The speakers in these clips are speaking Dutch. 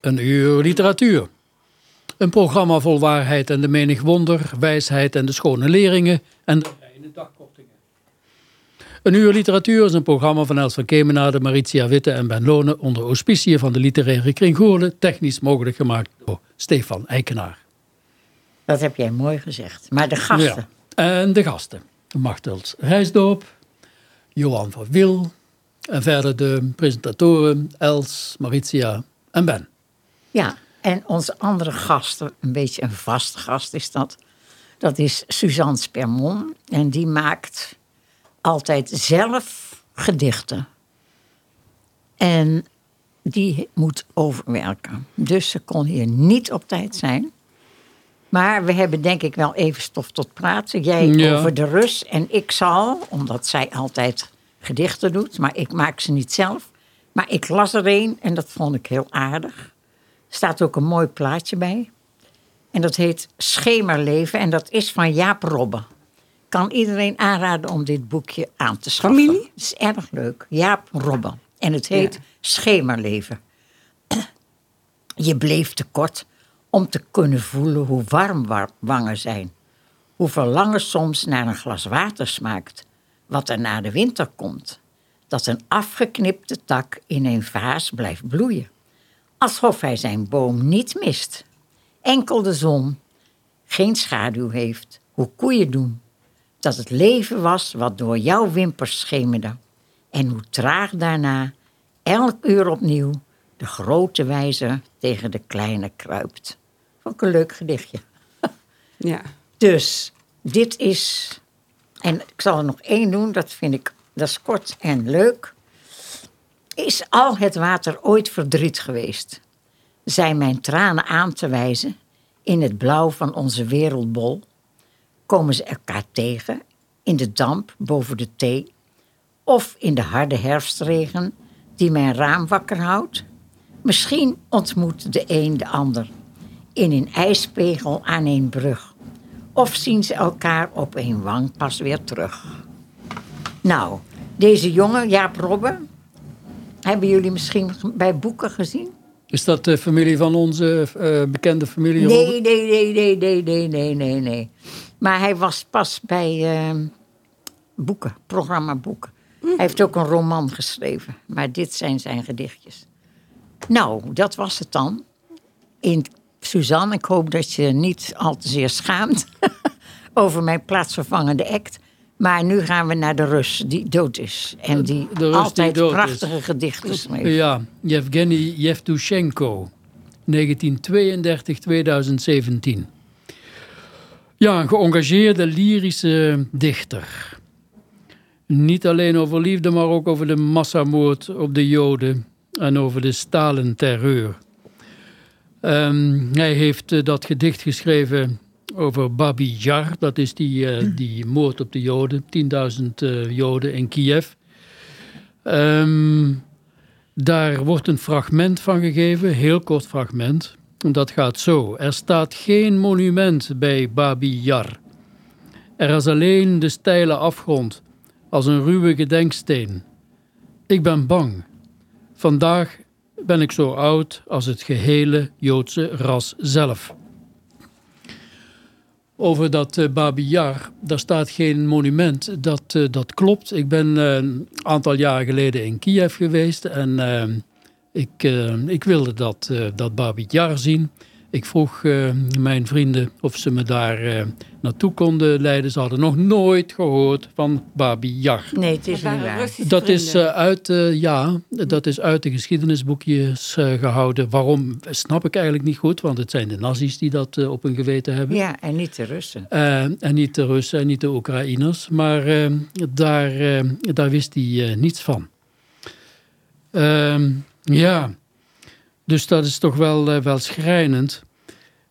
Een uur literatuur. Een programma vol waarheid en de menig wonder, wijsheid en de schone leringen en de reine dagkortingen. Een uur literatuur is een programma van Els van Kemenade, Maritia Witte en Ben Lonen onder auspiciën van de literaire kring Goorlen, technisch mogelijk gemaakt door Stefan Eikenaar. Dat heb jij mooi gezegd. Maar de gasten. Ja. En de gasten. Machtels Rijsdoop, Johan van Wil en verder de presentatoren Els, Maritia en Ben. Ja, en onze andere gasten, een beetje een vaste gast is dat. Dat is Suzanne Spermon. En die maakt altijd zelf gedichten. En die moet overwerken. Dus ze kon hier niet op tijd zijn. Maar we hebben denk ik wel even stof tot praten. Jij over de Rus en ik zal, omdat zij altijd gedichten doet, maar ik maak ze niet zelf. Maar ik las er een en dat vond ik heel aardig staat ook een mooi plaatje bij. En dat heet Schemerleven en dat is van Jaap Robbe. Kan iedereen aanraden om dit boekje aan te schaffen. Familie? Het is erg leuk. Jaap Robbe. En het heet Schemerleven. Je bleef te kort om te kunnen voelen hoe warm wangen zijn. Hoe verlangen soms naar een glas water smaakt. Wat er na de winter komt. Dat een afgeknipte tak in een vaas blijft bloeien alsof hij zijn boom niet mist. Enkel de zon geen schaduw heeft, hoe koeien doen. Dat het leven was wat door jouw wimpers schemerde. En hoe traag daarna, elk uur opnieuw, de grote wijzer tegen de kleine kruipt. Vond ik een leuk gedichtje. Ja. Dus, dit is... En ik zal er nog één doen, dat vind ik... Dat is kort en leuk. Is al het water ooit verdriet geweest? Zijn mijn tranen aan te wijzen in het blauw van onze wereldbol? Komen ze elkaar tegen in de damp boven de thee? Of in de harde herfstregen die mijn raam wakker houdt? Misschien ontmoet de een de ander in een ijspegel aan een brug. Of zien ze elkaar op een wang pas weer terug. Nou, deze jongen, Jaap Robbe, hebben jullie misschien bij boeken gezien? Is dat de familie van onze uh, bekende familie? Nee, nee, nee, nee, nee, nee, nee, nee, nee. Maar hij was pas bij uh, boeken, programma boeken. Hij heeft ook een roman geschreven, maar dit zijn zijn gedichtjes. Nou, dat was het dan. In Suzanne, ik hoop dat je niet al te zeer schaamt over mijn plaatsvervangende act. Maar nu gaan we naar de Rus die dood is. En die altijd prachtige gedichten schreef. Ja, Yevgeny Yevtushenko. 1932-2017. Ja, een geëngageerde lyrische dichter. Niet alleen over liefde, maar ook over de massamoord op de Joden en over de Stalin-terreur. Um, hij heeft uh, dat gedicht geschreven over Babi Yar. Dat is die, uh, die moord op de Joden. 10.000 uh, Joden in Kiev. Um, daar wordt een fragment van gegeven, heel kort fragment. En dat gaat zo. Er staat geen monument bij Babi Yar. Er is alleen de steile afgrond, als een ruwe gedenksteen. Ik ben bang. Vandaag ben ik zo oud als het gehele Joodse ras zelf over dat uh, Babi Yar. Daar staat geen monument. Dat, uh, dat klopt. Ik ben uh, een aantal jaren geleden in Kiev geweest. En ik, ik wilde dat, dat Babi Yar zien. Ik vroeg uh, mijn vrienden of ze me daar uh, naartoe konden leiden. Ze hadden nog nooit gehoord van Babi Yar. Nee, het is niet waar. Dat is, uh, uit, ja, dat is uit de geschiedenisboekjes gehouden. Waarom, snap ik eigenlijk niet goed. Want het zijn de nazi's die dat op hun geweten hebben. Ja, en niet de Russen. en niet de Russen en niet de Oekraïners. Maar daar, daar wist hij niets van. Ehm, ja... Dus dat is toch wel, uh, wel schrijnend.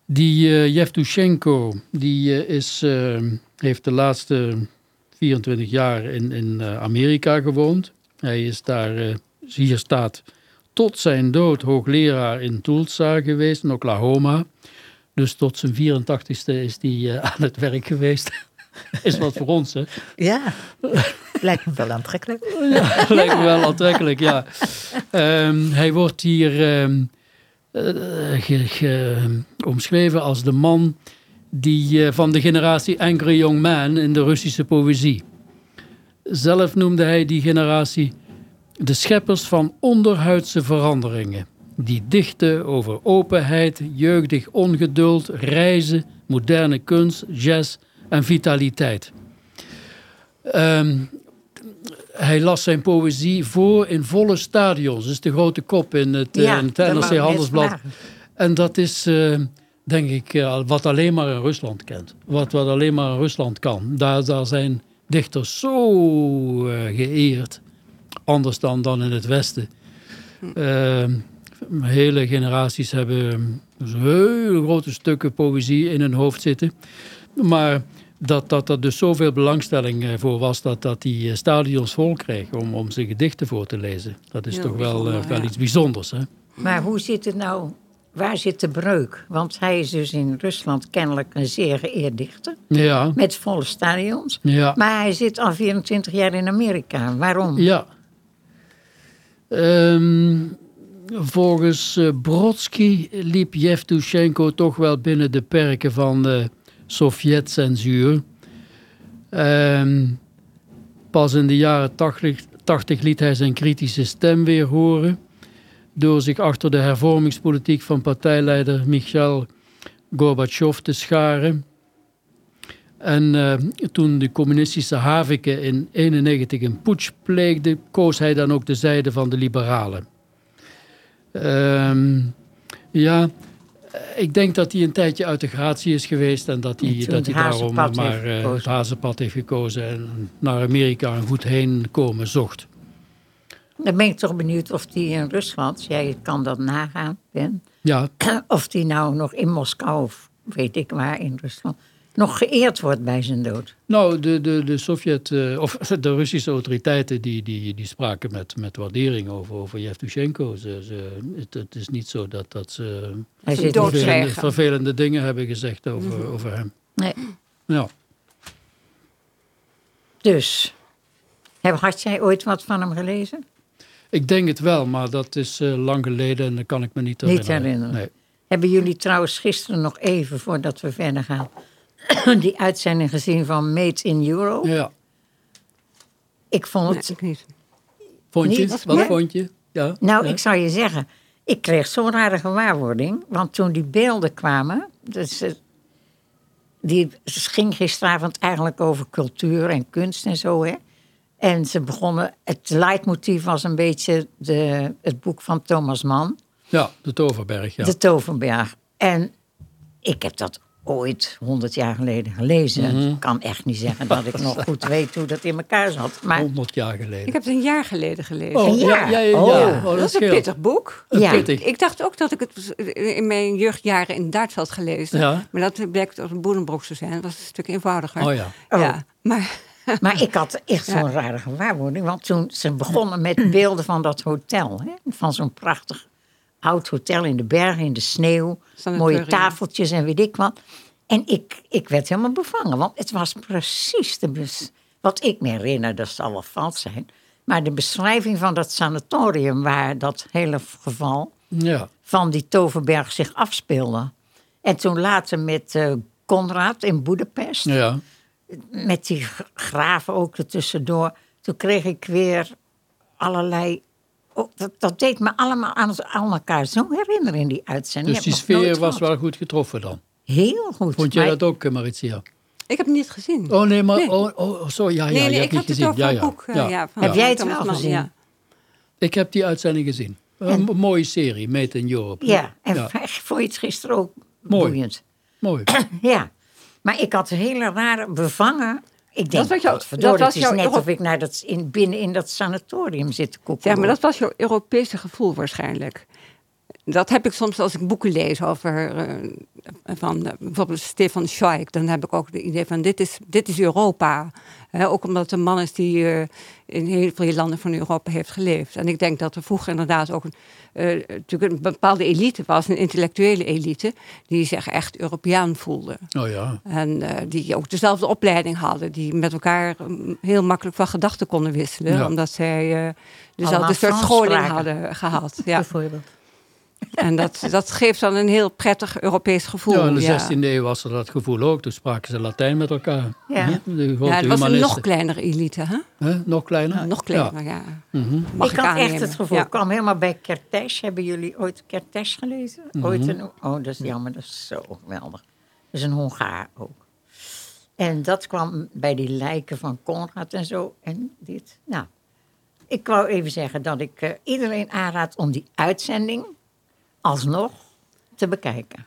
Die uh, Yevtushenko, die uh, is, heeft de laatste 24 jaar in, in Amerika gewoond. Hij is daar, hier staat, tot zijn dood hoogleraar in Tulsa geweest, in Oklahoma. Dus tot zijn 84ste is hij aan het werk geweest. Is wat voor ons, hè? Ja, lijkt me wel aantrekkelijk. ja, lijkt me wel aantrekkelijk, ja. Um, hij wordt hier... Um, omschreven als de man die, van de generatie Angry Young Man in de Russische poëzie. Zelf noemde hij die generatie de scheppers van onderhuidse veranderingen. Die dichten over openheid, jeugdig ongeduld, reizen, moderne kunst, jazz en vitaliteit. Ehm, hij las zijn poëzie voor in volle stadions. Dat is de grote kop in het, ja, in het NRC Handelsblad. En dat is, uh, denk ik, uh, wat alleen maar in Rusland kent. Wat, wat alleen maar in Rusland kan. Daar, daar zijn dichters zo uh, geëerd. Anders dan, dan in het Westen. Ehm, hele generaties hebben dus hele grote stukken poëzie in hun hoofd zitten. Maar dat, dat er dus zoveel belangstelling eh, voor was dat, dat die eh, stadions vol kregen om, om zijn gedichten voor te lezen. Dat is toch wel, uh, wel iets bijzonders. Hè? Maar hoe zit het nou, waar zit de breuk? Want hij is dus in Rusland kennelijk een zeer geëerd dichter. Ja. Met volle stadions. Ja. Maar hij zit al 24 jaar in Amerika. Waarom? Ja. Um, volgens Brodsky liep Yevtushenko toch wel binnen de perken van de Sovjet-censuur. Um, pas in de jaren 80, 80 liet hij zijn kritische stem weer horen door zich achter de hervormingspolitiek van partijleider Michail Gorbachev te scharen. En uh, toen de communistische Havike in 1991 een putsch pleegde, koos hij dan ook de zijde van de liberalen. Um, ja, ik denk dat hij een tijdje uit de gratie is geweest en dat hij, dat hij daarom maar uh, het hazenpad heeft gekozen en naar Amerika een goed heen komen zocht. Dan ben ik toch benieuwd of hij in Rusland, jij kan dat nagaan, Ben. Ja. Of hij nou nog in Moskou of weet ik waar in Rusland nog geëerd wordt bij zijn dood? Nou, de, de, de Sovjet, uh, of de Russische autoriteiten die, die, die spraken met, met waardering over, over Yevtushenko. Ze, ze, het, het is niet zo dat, dat ze vervelende, vervelende dingen hebben gezegd over, mm -hmm. over hem. Nee. Ja. Dus, had jij ooit wat van hem gelezen? Ik denk het wel, maar dat is uh, lang geleden en dat kan ik me niet herinneren. Niet herinneren. Nee. Hebben jullie trouwens gisteren nog even, voordat we verder gaan... die uitzending gezien van Made in Euro? Ja. Ik vond het... Nee, ik niet. Vond je? Niet? Wat Ja? vond je? Ja. Nou, ja. ik zou je zeggen, ik kreeg zo'n rare gewaarwording. Want toen die beelden kwamen, dus, eh, die ging gisteravond eigenlijk over cultuur en kunst en zo. Hè? En ze begonnen, het leidmotief was een beetje de, het boek van Thomas Mann, ja, de Toverberg, ja. De Toverberg. En ik heb dat ooit, honderd jaar geleden, gelezen. Mhm. Ik kan echt niet zeggen dat ik nog goed weet hoe dat in elkaar zat. Maar 100 jaar geleden. Ik heb het een jaar geleden gelezen. Oh, Ja. ja, ja, ja. Oh. Oh, dat is een pittig boek. Ja. Pittig. Ik dacht ook dat ik het in mijn jeugdjaren in Duitsland gelezen. Ja. Maar dat bleek dat het Boerenbroek te zijn. Dat was een stuk eenvoudiger. Oh ja. Oh. Ja, maar Maar ik had echt zo'n Ja. rare gewaarwording. Want toen ze begonnen met beelden van dat hotel. Hè? Van zo'n prachtig oud hotel in de bergen, in de sneeuw. Sanatorium. Mooie tafeltjes en weet ik wat. En ik, ik werd helemaal bevangen. Want het was precies de wat ik me herinner. Dat zal wel fout zijn. Maar de beschrijving van dat sanatorium... waar dat hele geval Ja. van die Toverberg zich afspeelde. En toen later met eh Conrad in Boedapest Ja. met die graven ook ertussendoor. Toen kreeg ik weer allerlei. Oh, dat, dat deed me allemaal aan, aan elkaar zo herinneren in die uitzending. Dus die sfeer was wel goed getroffen dan. Heel goed. Vond jij dat ook, eh, Maritia? ik heb het niet gezien. Oh nee, maar... Nee. Oh, oh, zo, ja, ja, nee, je nee, hebt ik niet had het gezien. ja, boek. eh, ja. ja, van Heb jij het wel gezien? Ja. Ik heb die uitzending gezien. Een m- mooie serie, Made in Europe. Ja, en Ja. vond je het gisteren ook Mooi. boeiend? Mooi. Ja, maar ik had een hele rare bevangen. Ik denk, was jouw- godverdorie, dat was het is net Euro- of ik naar dat, in, binnen in dat sanatorium zit te koeken. Ja, maar dat was jouw Europese gevoel waarschijnlijk. Dat heb ik soms als ik boeken lees over eh, van eh, bijvoorbeeld Stefan Zweig. Dan heb ik ook het idee van dit is, dit is Europa. Hè, ook omdat het een man is die eh, in heel veel landen van Europa heeft geleefd. En ik denk dat er vroeger inderdaad ook een, eh, natuurlijk een bepaalde elite was, een intellectuele elite, die zich echt Europeaan voelde. Oh ja. En eh, die ook dezelfde opleiding hadden, die met elkaar mm, heel makkelijk van gedachten konden wisselen, Ja. omdat zij eh, dezelfde soort scholing hadden gehad. Ja. bijvoorbeeld. En dat, dat geeft dan een heel prettig Europees gevoel. Ja, in de 16e eeuw was er dat gevoel ook. Toen spraken ze Latijn met elkaar. Ja. De grote Ja, het was een nog kleinere elite, hè? Hè? Nog kleiner? Nog kleiner, ja. Mhm. Mag ik had echt het gevoel, Ja. ik kwam helemaal bij Kertész. Hebben jullie ooit Kertész gelezen? Mhm. Ooit een, oh, dat is jammer, dat is zo geweldig. Dat is een Hongaar ook. En dat kwam bij die lijken van Konrad en zo. En dit, nou. Ik wou even zeggen dat ik eh, iedereen aanraad om die uitzending alsnog te bekijken.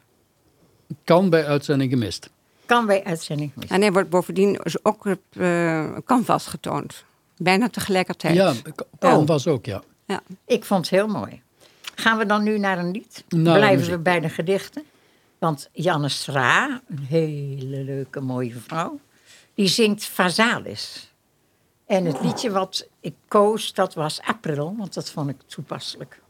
Kan bij uitzending gemist. Kan bij uitzending gemist. En hij wordt bovendien dus ook op eh, canvas getoond. Bijna tegelijkertijd. Ja, kan Oh. was ook, ja. Ja. Ik vond het heel mooi. Gaan we dan nu naar een lied? Naar Blijven we bij de gedichten? Want Janne Stra, een hele leuke, mooie vrouw, die zingt Vazalis. En het liedje wat ik koos, dat was April, want dat vond ik toepasselijk.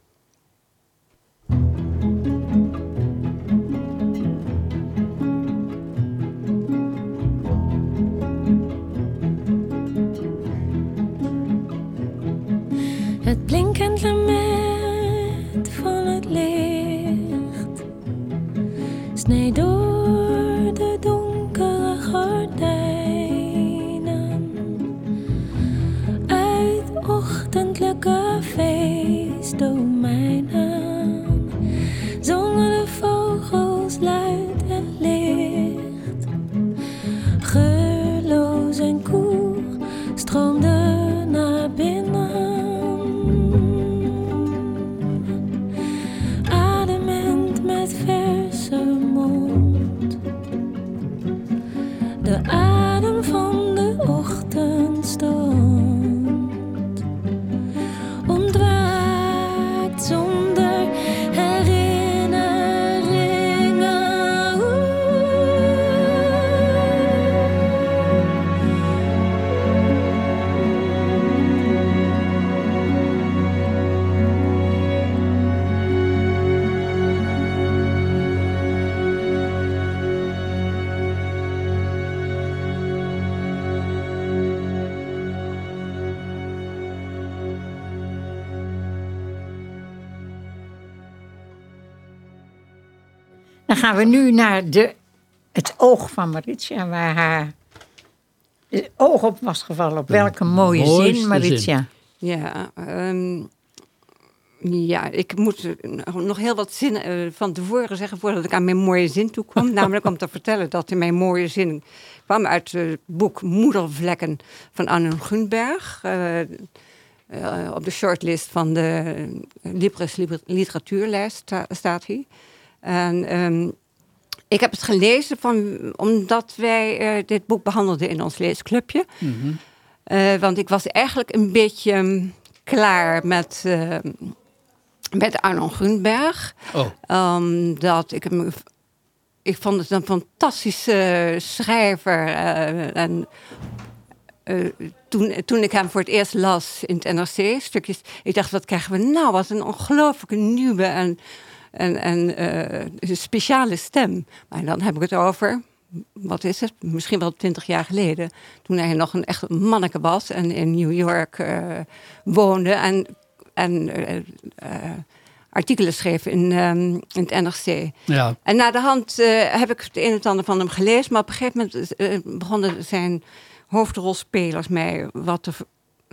Gaan we nu naar de, het oog van Maritia, waar haar oog op was gevallen. Op welke mooie zin, Maritia. Ja, ehm, ja, ik moet nog heel wat zinnen eh, van tevoren zeggen voordat ik aan mijn mooie zin toe kwam. Namelijk om te vertellen dat in mijn mooie zin kwam uit het boek Moedervlekken van Anne Gunberg. eh, eh, op de shortlist van de Libris Liber- Literatuurlijst sta- staat hij. En ehm, ik heb het gelezen van, omdat wij eh, dit boek behandelden in ons leesclubje. Mhm. Eh, want ik was eigenlijk een beetje mm, klaar met, eh, met Arno Grunberg. Oh, Omdat ik hem. Ik vond het een fantastische schrijver. eh, en toen, toen ik hem voor het eerst las in het NRC, stukjes. Ik dacht, wat krijgen we nou? Wat een ongelooflijke nieuwe en, en, en eh, speciale stem. Maar dan heb ik het over wat is het, misschien wel twintig jaar geleden, toen hij nog een echt manneke was en in New York eh, woonde en, en eh, artikelen schreef in, ehm, in het NRC. ja. En na de hand heb ik het een en het ander van hem gelezen, maar op een gegeven moment begonnen zijn hoofdrolspelers mij wat te,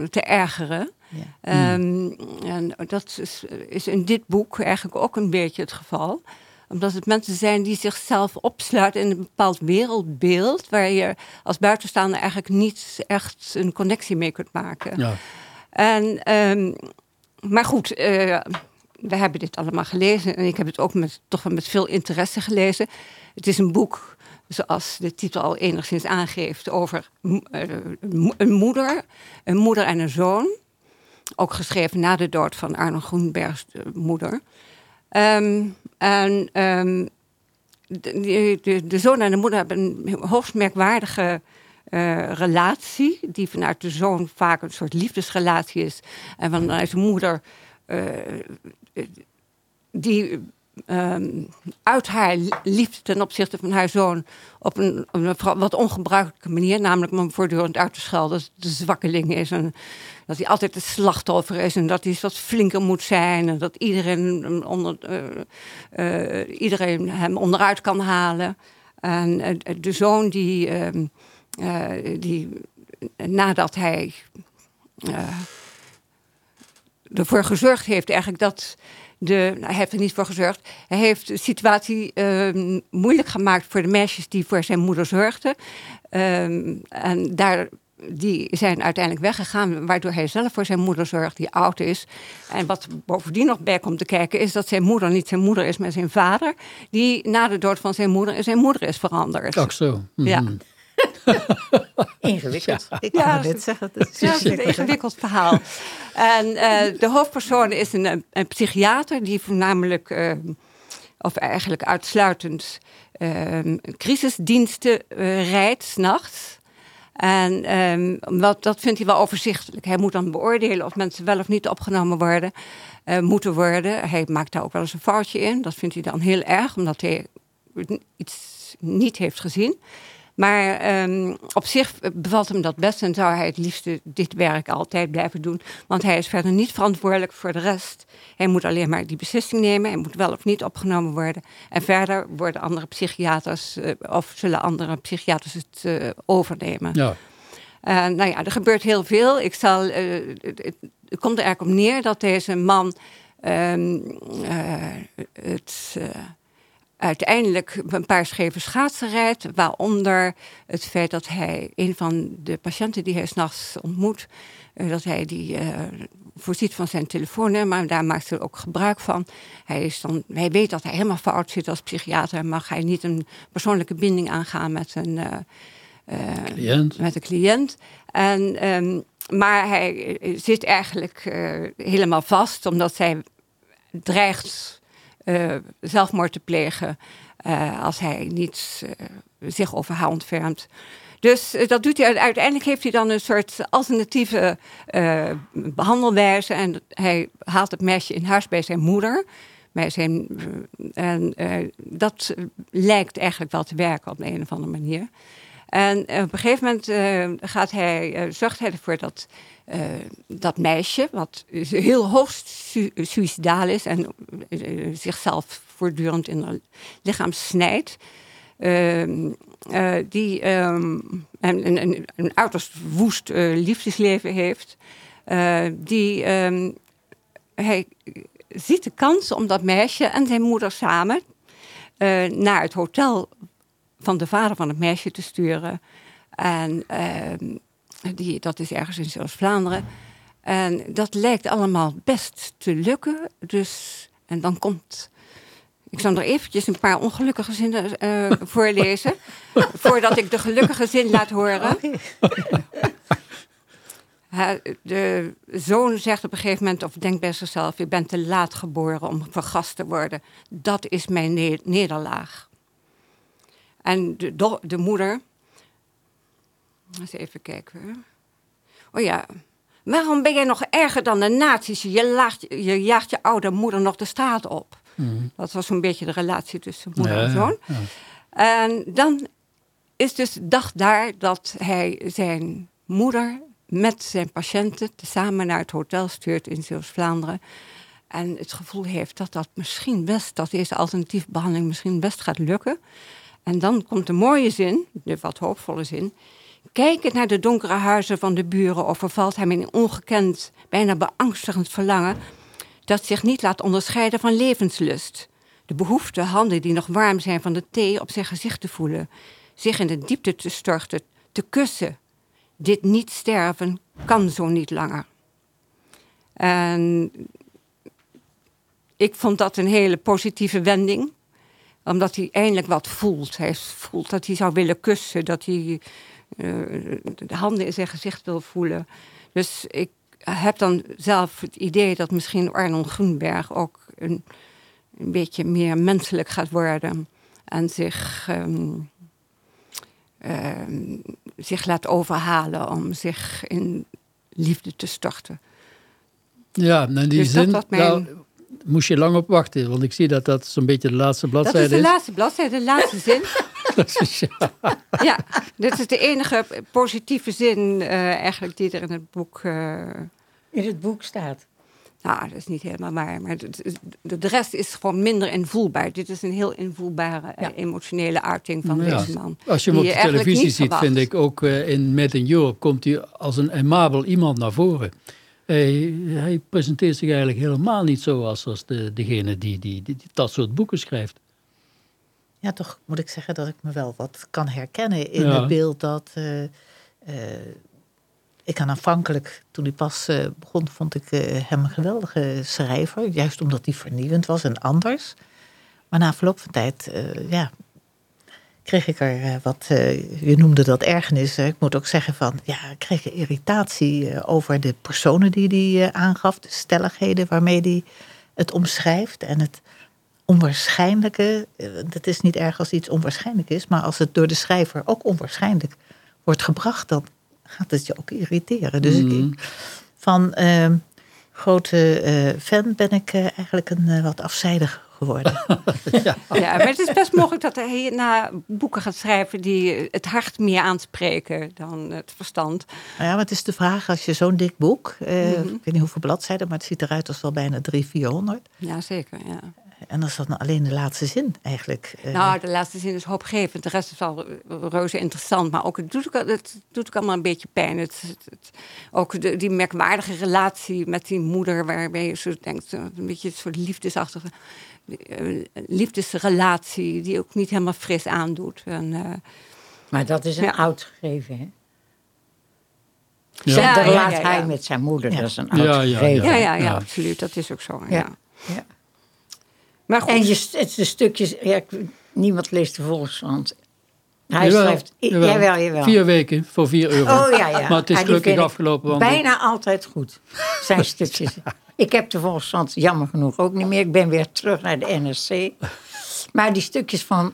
te ergeren. Ja. Ehm, en dat is, is in dit boek eigenlijk ook een beetje het geval omdat het mensen zijn die zichzelf opsluiten in een bepaald wereldbeeld. waar je als buitenstaander eigenlijk niet echt een connectie mee kunt maken. ja. En, ehm, maar goed, eh, we hebben dit allemaal gelezen. En ik heb het ook met, toch wel met veel interesse gelezen. Het is een boek, zoals de titel al enigszins aangeeft, over eh, een moeder. Een moeder en een zoon. Ook geschreven na de dood van Arno Groenbergs eh, moeder. Ehm, en ehm, de, de, zoon en de moeder hebben een hoogst merkwaardige eh, relatie. Die vanuit de zoon vaak een soort liefdesrelatie is. En vanuit de moeder, eh, die ehm, uit haar liefde ten opzichte van haar zoon op een, een wat ongebruikelijke manier, namelijk om hem voortdurend uit te schelden dat een zwakkeling is en dat hij altijd het slachtoffer is en dat hij wat flinker moet zijn en dat iedereen, hem onder, eh, eh, iedereen hem onderuit kan halen. En eh, de zoon die, ehm, eh, die nadat hij ervoor gezorgd heeft eigenlijk dat de, nou, hij heeft er niet voor gezorgd. Hij heeft de situatie ehm, moeilijk gemaakt voor de meisjes die voor zijn moeder zorgden. Ehm, en daar, die zijn uiteindelijk weggegaan, waardoor hij zelf voor zijn moeder zorgt, die oud is. En wat bovendien nog bij komt te kijken, is dat zijn moeder niet zijn moeder is, maar zijn vader, die na de dood van zijn moeder in zijn moeder is veranderd. Ach zo. Mhm. Ja. Ingewikkeld. Ik Ja, kan dat- net zeggen. Dat is Ja, het is een ingewikkeld verhaal. En eh, de hoofdpersoon is een, een psychiater die voornamelijk, eh, of eigenlijk uitsluitend, eh, crisisdiensten eh, rijdt s'nachts. En ehm, wat, dat vindt hij wel overzichtelijk. Hij moet dan beoordelen of mensen wel of niet opgenomen worden, eh, moeten worden. Hij maakt daar ook wel eens een foutje in. Dat vindt hij dan heel erg, omdat hij iets niet heeft gezien. Maar ehm, op zich bevalt hem dat best en zou hij het liefste dit werk altijd blijven doen. Want hij is verder niet verantwoordelijk voor de rest. Hij moet alleen maar die beslissing nemen. Hij moet wel of niet opgenomen worden. En verder worden andere psychiaters, eh, of zullen andere psychiaters het eh, overnemen. Ja. Eh, nou ja, er gebeurt heel veel. Ik zal, het, het- komt er eigenlijk op neer dat deze man ehm, eh, het, uiteindelijk een paar scheve schaatsen rijdt. Waaronder het feit dat hij een van de patiënten die hij s'nachts ontmoet, eh, dat hij die eh, voorziet van zijn telefoonnummer. En daar maakt hij ook gebruik van. Hij, is dan, hij weet dat hij helemaal fout zit als psychiater. Mag hij niet een persoonlijke binding aangaan met een. eh, Cliënt. met de cliënt. En, ehm, maar hij zit eigenlijk helemaal vast, omdat zij dreigt zelfmoord te plegen eh, als hij niet eh, zich over haar ontfermt. Dus eh, dat doet hij. Uiteindelijk heeft hij dan een soort alternatieve eh, behandelwijze. En hij haalt het meisje in huis bij zijn moeder. Bij zijn, eh, en eh, dat lijkt eigenlijk wel te werken op een of andere manier. En op een gegeven moment eh, gaat hij, eh, zorgt hij ervoor dat eh, dat meisje, wat heel hoogst su suicidaal is en zichzelf voortdurend in haar lichaam snijdt, ehm, eh, die ehm, een, een, een, uiterst woest liefdesleven heeft, die ehm, hij ziet de kans om dat meisje en zijn moeder samen naar het hotel van de vader van het meisje te sturen. En ehm, die, dat is ergens in Zuid-Vlaanderen. En dat lijkt allemaal best te lukken. Dus, en dan komt. Ik zal er eventjes een paar ongelukkige zinnen eh, voorlezen. voordat ik de gelukkige zin laat horen. Hij- de zoon zegt op een gegeven moment, of denkt bij zichzelf: Ik ben te laat geboren om vergast te worden. Dat is mijn ne- nederlaag. En de, do- de moeder. Eens even kijken. Oh ja. Waarom ben jij nog erger dan de nazi's? Je, laagt, je jaagt je oude moeder nog de straat op. Dat was zo'n beetje de relatie tussen moeder Ja, en zoon. ja. En dan is dus de dag daar dat hij zijn moeder met zijn patiënten samen naar het hotel stuurt in Zeeuws-Vlaanderen. En het gevoel heeft dat dat misschien best, dat deze alternatieve behandeling misschien best gaat lukken. En dan komt de mooie zin, de wat hoopvolle zin. Kijkend naar de donkere huizen van de buren overvalt hem een ongekend, bijna beangstigend verlangen dat zich niet laat onderscheiden van levenslust. De behoefte handen die nog warm zijn van de thee op zijn gezicht te voelen, zich in de diepte te storten, te kussen. Dit niet sterven kan zo niet langer. En ik vond dat een hele positieve wending omdat hij eindelijk wat voelt. Hij voelt dat hij zou willen kussen, dat hij eh, de handen in zijn gezicht wil voelen. Dus ik heb dan zelf het idee dat misschien Arnold Groenberg ook een, een beetje meer menselijk gaat worden. En zich, ehm, ehm, zich laat overhalen om zich in liefde te storten. Ja, in die Dus dat zin, mijn- nou, moest je lang op wachten, want ik zie dat dat zo'n beetje de laatste Dat is bladzijde de is. laatste bladzijde, de laatste zin. ja. Ja, dit is de enige positieve zin eh, eigenlijk die er in het boek... eh, In het boek staat. nou, dat is niet helemaal waar, maar is- de, de rest is gewoon minder invoelbaar. Dit is een heel invoelbare, eh, Ja. emotionele uiting van Ja. deze man. Als je hem op de televisie ziet, verwacht. vind ik ook eh, in Made in Europe komt hij als een aimabel iemand naar voren. Hij, hij presenteert zich eigenlijk helemaal niet zo als, als de, degene die, die, die, die dat soort boeken schrijft. Ja, toch moet ik zeggen dat ik me wel wat kan herkennen in Ja. het beeld dat eh, eh, ik aan aanvankelijk, toen hij pas eh, begon, vond ik hem een geweldige schrijver. Juist omdat hij vernieuwend was en anders. Maar na verloop van tijd, ja, kreeg ik er eh, wat, eh, je noemde dat ergernis. ik moet ook zeggen van, ja, ik kreeg irritatie eh, over de personen die hij eh, aangaf. De stelligheden waarmee hij het omschrijft en het onwaarschijnlijke. Het is niet erg als iets onwaarschijnlijk is, maar als het door de schrijver ook onwaarschijnlijk wordt gebracht, dan gaat het je ook irriteren. Dus ik- ik, van ehm, grote fan ben ik eigenlijk een wat afzijdig geworden. Ja, maar het is best mogelijk dat hij na boeken gaat schrijven die het hart meer aanspreken dan het verstand. Nou ja, maar het is de vraag, als je zo'n dik boek, eh, Mhm. ik weet niet hoeveel bladzijden, maar het ziet eruit als wel bijna 300, 400. Ja, zeker. Ja. En dat is dan alleen de laatste zin eigenlijk. eh, Nou, de laatste zin is hoopgevend. De rest is wel reuze interessant. Maar ook, het, doet ook, het doet ook allemaal een beetje pijn. Het, het- het- ook de, die merkwaardige relatie met die moeder... waarbij je zo denkt, een beetje een soort liefdesachtige... eh, liefdesrelatie die ook niet helemaal fris aandoet. En, eh, Maar dat is een Ja. oud gegeven, hè? Ja. Zijn- dat ja, hij met zijn moeder, Ja. dat is een oud Ja, ja, gegeven. ja, ja, ja, Ja. absoluut. Dat is ook zo. Ja. Ja. Ja. Maar goed, En je, het, de stukjes, niemand leest de Volkskrant. Hij Jawel, schrijft, jawel. jawel, jawel. Vier weken voor vier euro. Oh ja, ja. Maar het is gelukkig afgelopen. Want Bijna altijd goed, zijn stukjes. Ik heb de Volkskrant jammer genoeg ook niet meer. Ik ben weer terug naar de NRC. Maar die stukjes van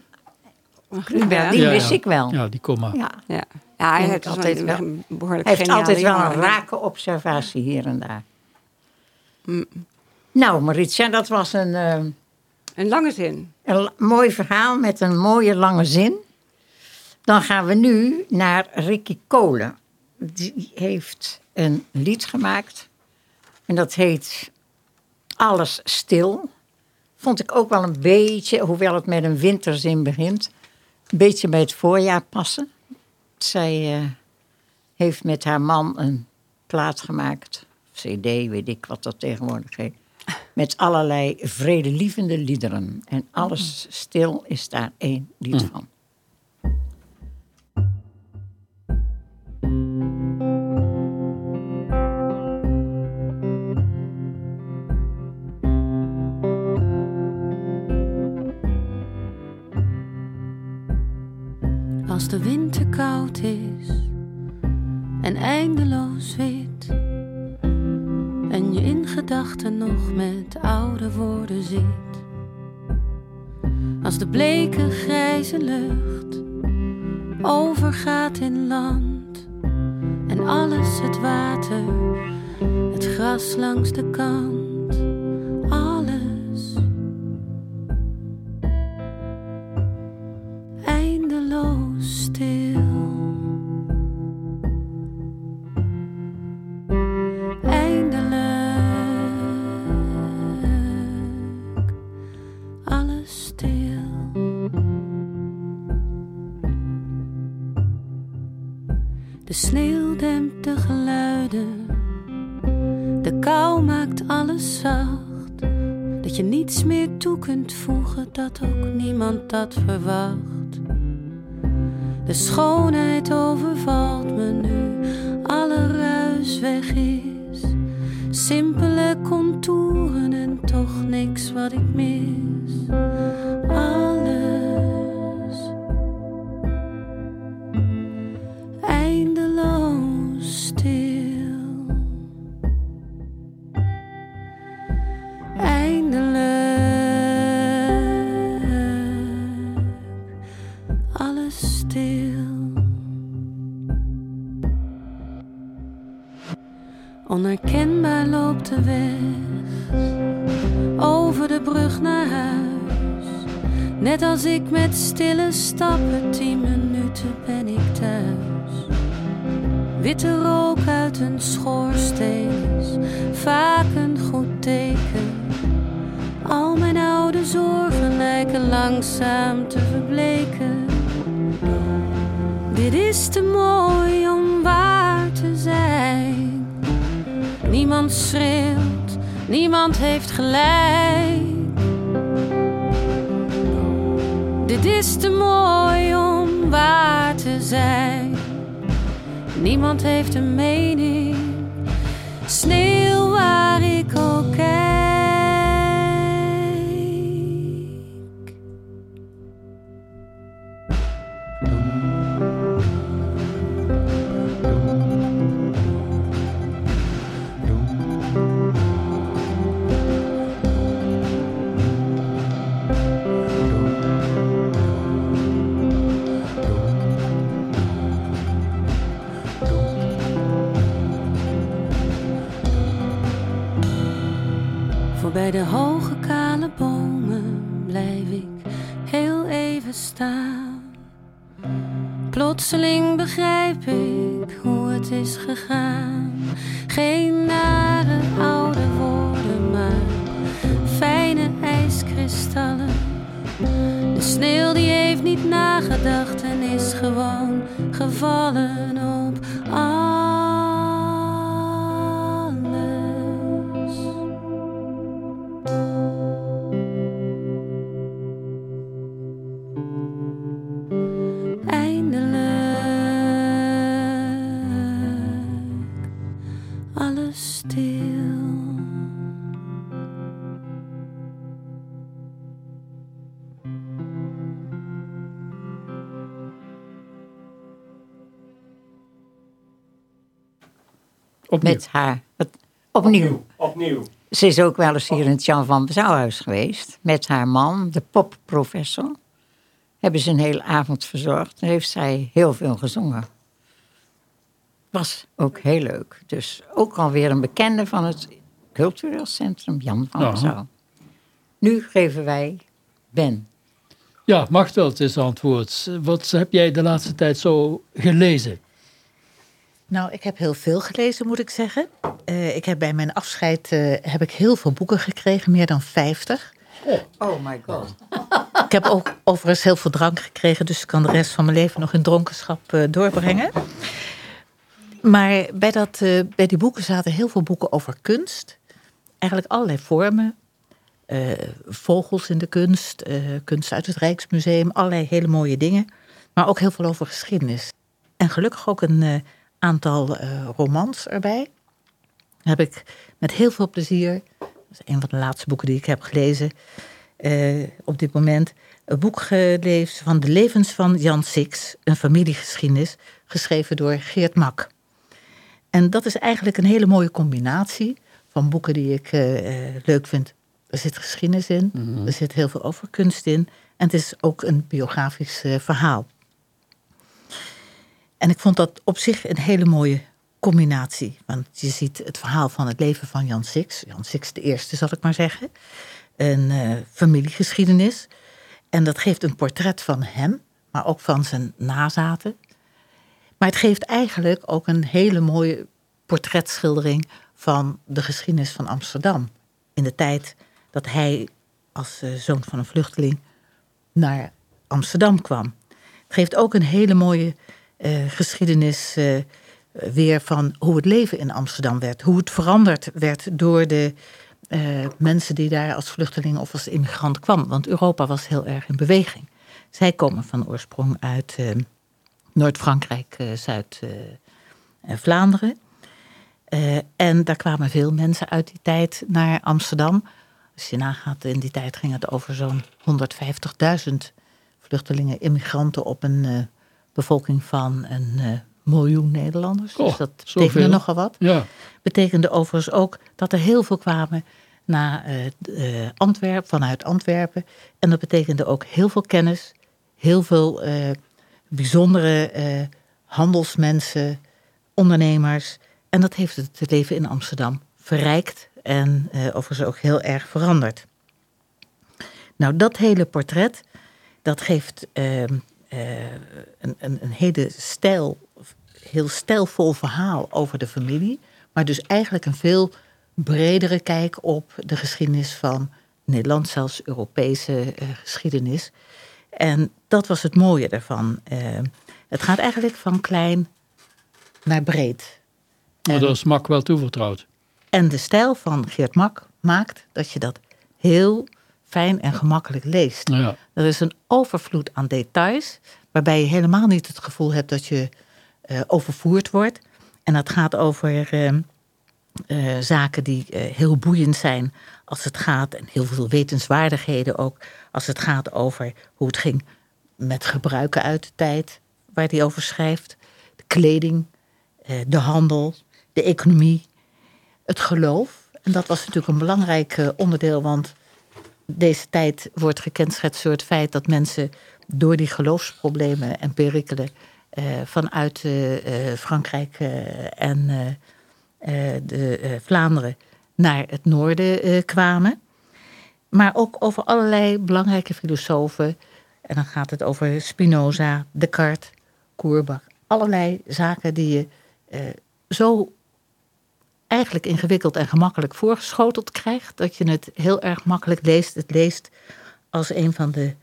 Kluber, die Ja, wist ja. ik wel. Ja, die komma. Ja. ja. ja, hij heeft ik altijd altijd wel- een behoorlijk Hij heeft altijd wel een rake observatie hier en daar. Mm. Nou, Maritja, dat was een, eh, Een lange zin. een mooi verhaal met een mooie lange zin. Dan gaan we nu naar Ricky Kolen. Die heeft een lied gemaakt. En dat heet Alles Stil. Vond ik ook wel een beetje, hoewel het met een winterzin begint, een beetje bij het voorjaar passen. Zij eh, heeft met haar man een plaat gemaakt. CD, weet ik wat dat tegenwoordig heet. Met allerlei vredelievende liederen. En alles stil is daar één lied van. Als de winter koud is en eindeloos wit. En je in gedachten nog met oude woorden zit. Als de bleke grijze lucht overgaat in land. En alles het water, het gras langs de kant. De sneeuw dempt de geluiden, de kou maakt alles zacht. Dat je niets meer toe kunt voegen, dat ook niemand dat verwacht. De schoonheid overvalt me nu, alle ruis weg is. Simpele contouren en toch niks wat ik mis. Stappen, tien minuten ben ik thuis. Witte rook uit een schoorsteen vaak een goed teken. Al mijn oude zorgen lijken langzaam te verbleken. Dit is te mooi om waar te zijn. Niemand schreeuwt, niemand heeft gelijk. Dit is te mooi om waar te zijn. Niemand heeft een mening. Voorbij de hoge kale bomen blijf ik heel even staan. Plotseling begrijp ik hoe het is gegaan. Geen nare oude woorden, maar fijne ijskristallen. De sneeuw die heeft niet nagedacht en is gewoon gevallen Opnieuw. Met haar. Wat- Opnieuw. Opnieuw. Opnieuw. Ze is ook wel eens hier in het Jan van Bezouwhuis geweest. Met haar man, de popprofessor. Hebben ze een hele avond verzorgd. Daar heeft zij heel veel gezongen. Was ook heel leuk. Dus ook alweer een bekende van het cultureel centrum Jan van Ja. Bezouw. Nu geven wij Ben. Ja, mag wel, het is antwoord. Wat heb jij de laatste tijd zo gelezen? Nou, ik heb heel veel gelezen, moet ik zeggen. Eh, ik heb bij mijn afscheid eh, heb ik heel veel boeken gekregen, meer dan 50. Oh my god. Ik heb ook overigens heel veel drank gekregen, dus ik kan de rest van mijn leven nog in dronkenschap eh, doorbrengen. Maar bij, dat, bij die boeken zaten heel veel boeken over kunst. Eigenlijk allerlei vormen. Vogels in de kunst, kunst uit het Rijksmuseum, allerlei hele mooie dingen. Maar ook heel veel over geschiedenis. En gelukkig ook een aantal eh, romans erbij. Heb ik met heel veel plezier, dat is een van de laatste boeken die ik heb gelezen, eh, op dit moment een boek gelezen van de levens van Jan Six, een familiegeschiedenis, geschreven door Geert Mak. En dat is eigenlijk een hele mooie combinatie van boeken die ik eh, leuk vind. Er zit geschiedenis in, er zit heel veel over kunst in en het is ook een biografisch verhaal. En ik vond dat op zich een hele mooie combinatie. Want je ziet het verhaal van het leven van Jan Six. Jan Six de eerste, zal ik maar zeggen. Een eh, familiegeschiedenis. En dat geeft een portret van hem, maar ook van zijn nazaten. Maar het geeft eigenlijk ook een hele mooie portretschildering van de geschiedenis van Amsterdam. In de tijd dat hij als eh, zoon van een vluchteling naar Amsterdam kwam. Het geeft ook een hele mooie geschiedenis eh, weer van hoe het leven in Amsterdam werd. Hoe het veranderd werd door de eh, mensen die daar als vluchteling of als immigrant kwamen. Want Europa was heel erg in beweging. Zij komen van oorsprong uit eh, Noord-Frankrijk, eh, Zuid-Vlaanderen. Eh, en daar kwamen veel mensen uit die tijd naar Amsterdam. Als je nagaat, in die tijd ging het over zo'n 150.000 vluchtelingen, immigranten op een eh, bevolking van een eh, miljoen Nederlanders. Dus dat zoveel. betekende nogal wat. Ja, Betekende overigens ook dat er heel veel kwamen naar eh, eh, Antwerpen, vanuit Antwerpen. En dat betekende ook heel veel kennis, heel veel bijzondere handelsmensen, ondernemers. En dat heeft het leven in Amsterdam verrijkt en overigens ook heel erg veranderd. Nou, dat hele portret, dat geeft ehm, eh, een, een, een hele stijl, heel stijlvol verhaal over de familie. Maar dus eigenlijk een veel bredere kijk op de geschiedenis van Nederland, zelfs Europese eh, geschiedenis. En dat was het mooie ervan. Eh, het gaat eigenlijk van klein naar breed. Maar dat is Mak wel toevertrouwd. En de stijl van Geert Mak maakt dat je dat heel fijn en gemakkelijk leest. Ja. Er is een overvloed aan details, waarbij je helemaal niet het gevoel hebt dat je eh, overvoerd wordt. En dat gaat over eh, eh, zaken die eh, heel boeiend zijn als het gaat, en heel veel wetenswaardigheden ook, als het gaat over hoe het ging met gebruiken uit de tijd, waar hij over schrijft. De kleding, de handel, de economie, het geloof. En dat was natuurlijk een belangrijk onderdeel, want deze tijd wordt gekenschetst door het feit dat mensen door die geloofsproblemen en perikelen eh, vanuit eh, eh, Frankrijk en de, Vlaanderen naar het noorden kwamen. Maar ook over allerlei belangrijke filosofen. En dan gaat het over Spinoza, Descartes, Courbach. Allerlei zaken die je zo eigenlijk ingewikkeld en gemakkelijk voorgeschoteld krijgt. Dat je het heel erg makkelijk leest. Het leest als een van de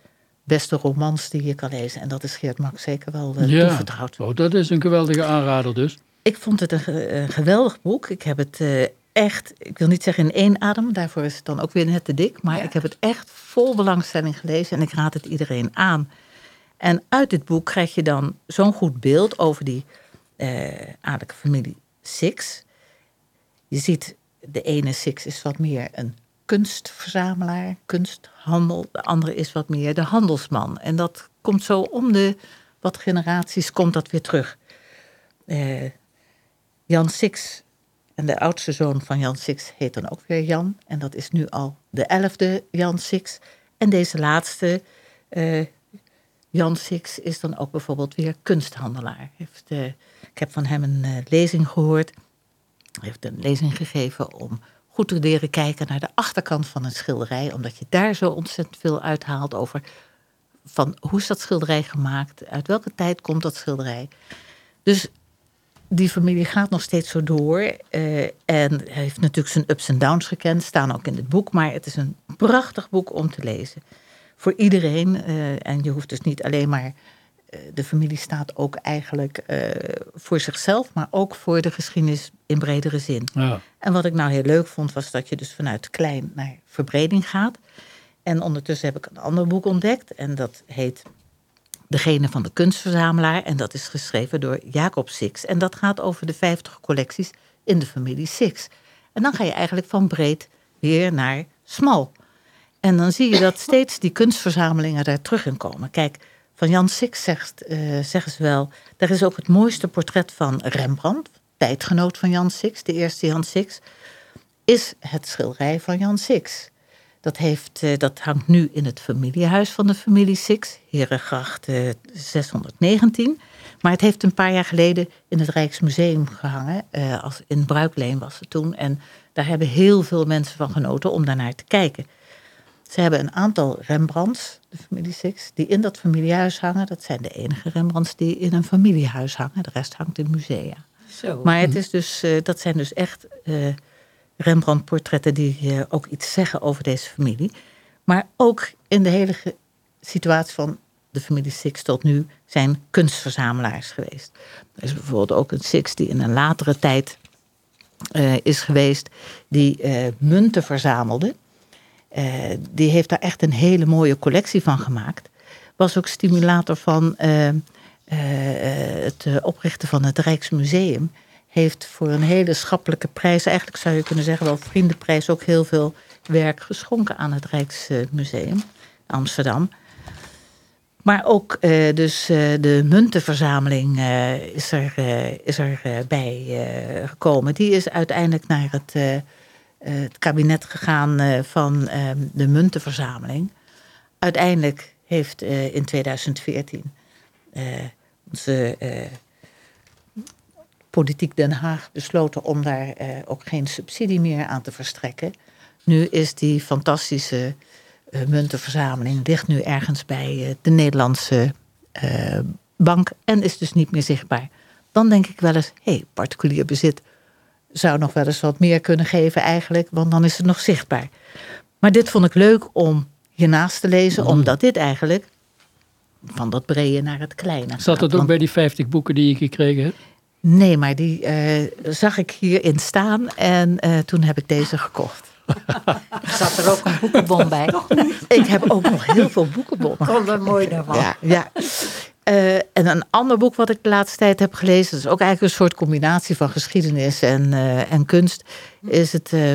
beste romans die je kan lezen. En dat is Geert Mak zeker wel eh, Ja, toevertrouwd. oh, dat is een geweldige aanrader dus. Ik vond het een, ge- een geweldig boek. Ik heb het eh, echt, ik wil niet zeggen in één adem, daarvoor is het dan ook weer net te dik. Maar ik heb het echt vol belangstelling gelezen en ik raad het iedereen aan. En uit dit boek krijg je dan zo'n goed beeld over die eh adellijke familie Six. Je ziet, de ene Six is wat meer een kunstverzamelaar, kunsthandel. De andere is wat meer de handelsman. En dat komt zo om de wat generaties, komt dat weer terug. Eh, Jan Six en de oudste zoon van Jan Six heet dan ook weer Jan. En dat is nu al de elfde Jan Six. En deze laatste, eh, Jan Six, is dan ook bijvoorbeeld weer kunsthandelaar. Heeft, eh, ik heb van hem een lezing gehoord. Heeft een lezing gegeven om goed te leren kijken naar de achterkant van een schilderij. Omdat je daar zo ontzettend veel uithaalt over van hoe is dat schilderij gemaakt? Uit welke tijd komt dat schilderij? Dus die familie gaat nog steeds zo door. eh, en heeft natuurlijk zijn ups en downs gekend, staan ook in het boek. Maar het is een prachtig boek om te lezen. Voor iedereen. eh, en je hoeft dus niet alleen maar. Eh, de familie staat ook eigenlijk eh, voor zichzelf, maar ook voor de geschiedenis in bredere zin. Ja. En wat ik nou heel leuk vond, was dat je dus vanuit klein naar verbreding gaat. En ondertussen heb ik een ander boek ontdekt. En dat heet Degene van de kunstverzamelaar. En dat is geschreven door Jacob Six. En dat gaat over de 50 collecties in de familie Six. En dan ga je eigenlijk van breed weer naar smal. En dan zie je dat steeds die kunstverzamelingen daar terug in komen. Kijk, van Jan Six zegt, eh, zeggen ze wel... er is ook het mooiste portret van Rembrandt... tijdgenoot van Jan Six, de eerste Jan Six... is het schilderij van Jan Six. Dat, heeft, eh, dat hangt nu in het familiehuis van de familie Six, Herengracht eh, 619. Maar het heeft een paar jaar geleden in het Rijksmuseum gehangen. eh, als, in Bruikleen was het toen. En daar hebben heel veel mensen van genoten om daarnaar te kijken. Ze hebben een aantal Rembrandts, de familie Six, die in dat familiehuis hangen. Dat zijn de enige Rembrandts die in een familiehuis hangen. De rest hangt in musea. Zo. Maar het is dus, eh, dat zijn dus echt eh, Rembrandt-portretten die eh, ook iets zeggen over deze familie. Maar ook in de hele situatie van de familie Six tot nu zijn kunstverzamelaars geweest. Er is bijvoorbeeld ook een Six die in een latere tijd is geweest, die munten verzamelde. Eh, die heeft daar echt een hele mooie collectie van gemaakt. Was ook stimulator van eh, eh, het oprichten van het Rijksmuseum. Heeft voor een hele schappelijke prijs, eigenlijk zou je kunnen zeggen wel vriendenprijs, ook heel veel werk geschonken aan het Rijksmuseum Amsterdam. Maar ook dus de muntenverzameling is er, is er bij gekomen. Die is uiteindelijk naar het, het kabinet gegaan eh, van eh, de muntenverzameling. Uiteindelijk heeft eh, in 2014 eh, onze eh, politiek Den Haag besloten om daar eh, ook geen subsidie meer aan te verstrekken. Nu is die fantastische eh, muntenverzameling ligt nu ergens bij eh, de Nederlandse eh, bank en is dus niet meer zichtbaar. Dan denk ik wel eens, hé, hey, particulier bezit zou nog wel eens wat meer kunnen geven eigenlijk, want dan is het nog zichtbaar. Maar dit vond ik leuk om hiernaast te lezen, Mhm. omdat dit eigenlijk van dat brede naar het kleine Zat gaat. dat ook Want- bij die 50 boeken die ik gekregen heb? Nee, maar die eh, zag ik hierin staan en eh, toen heb ik deze gekocht. Zat er ook een boekenbon bij? Ik heb ook nog heel veel boekenbonnen. Kom er mooi daarvan. Ja, ja. Eh, en een ander boek wat ik de laatste tijd heb gelezen, dat is ook eigenlijk een soort combinatie van geschiedenis en, eh, en kunst, is het, eh,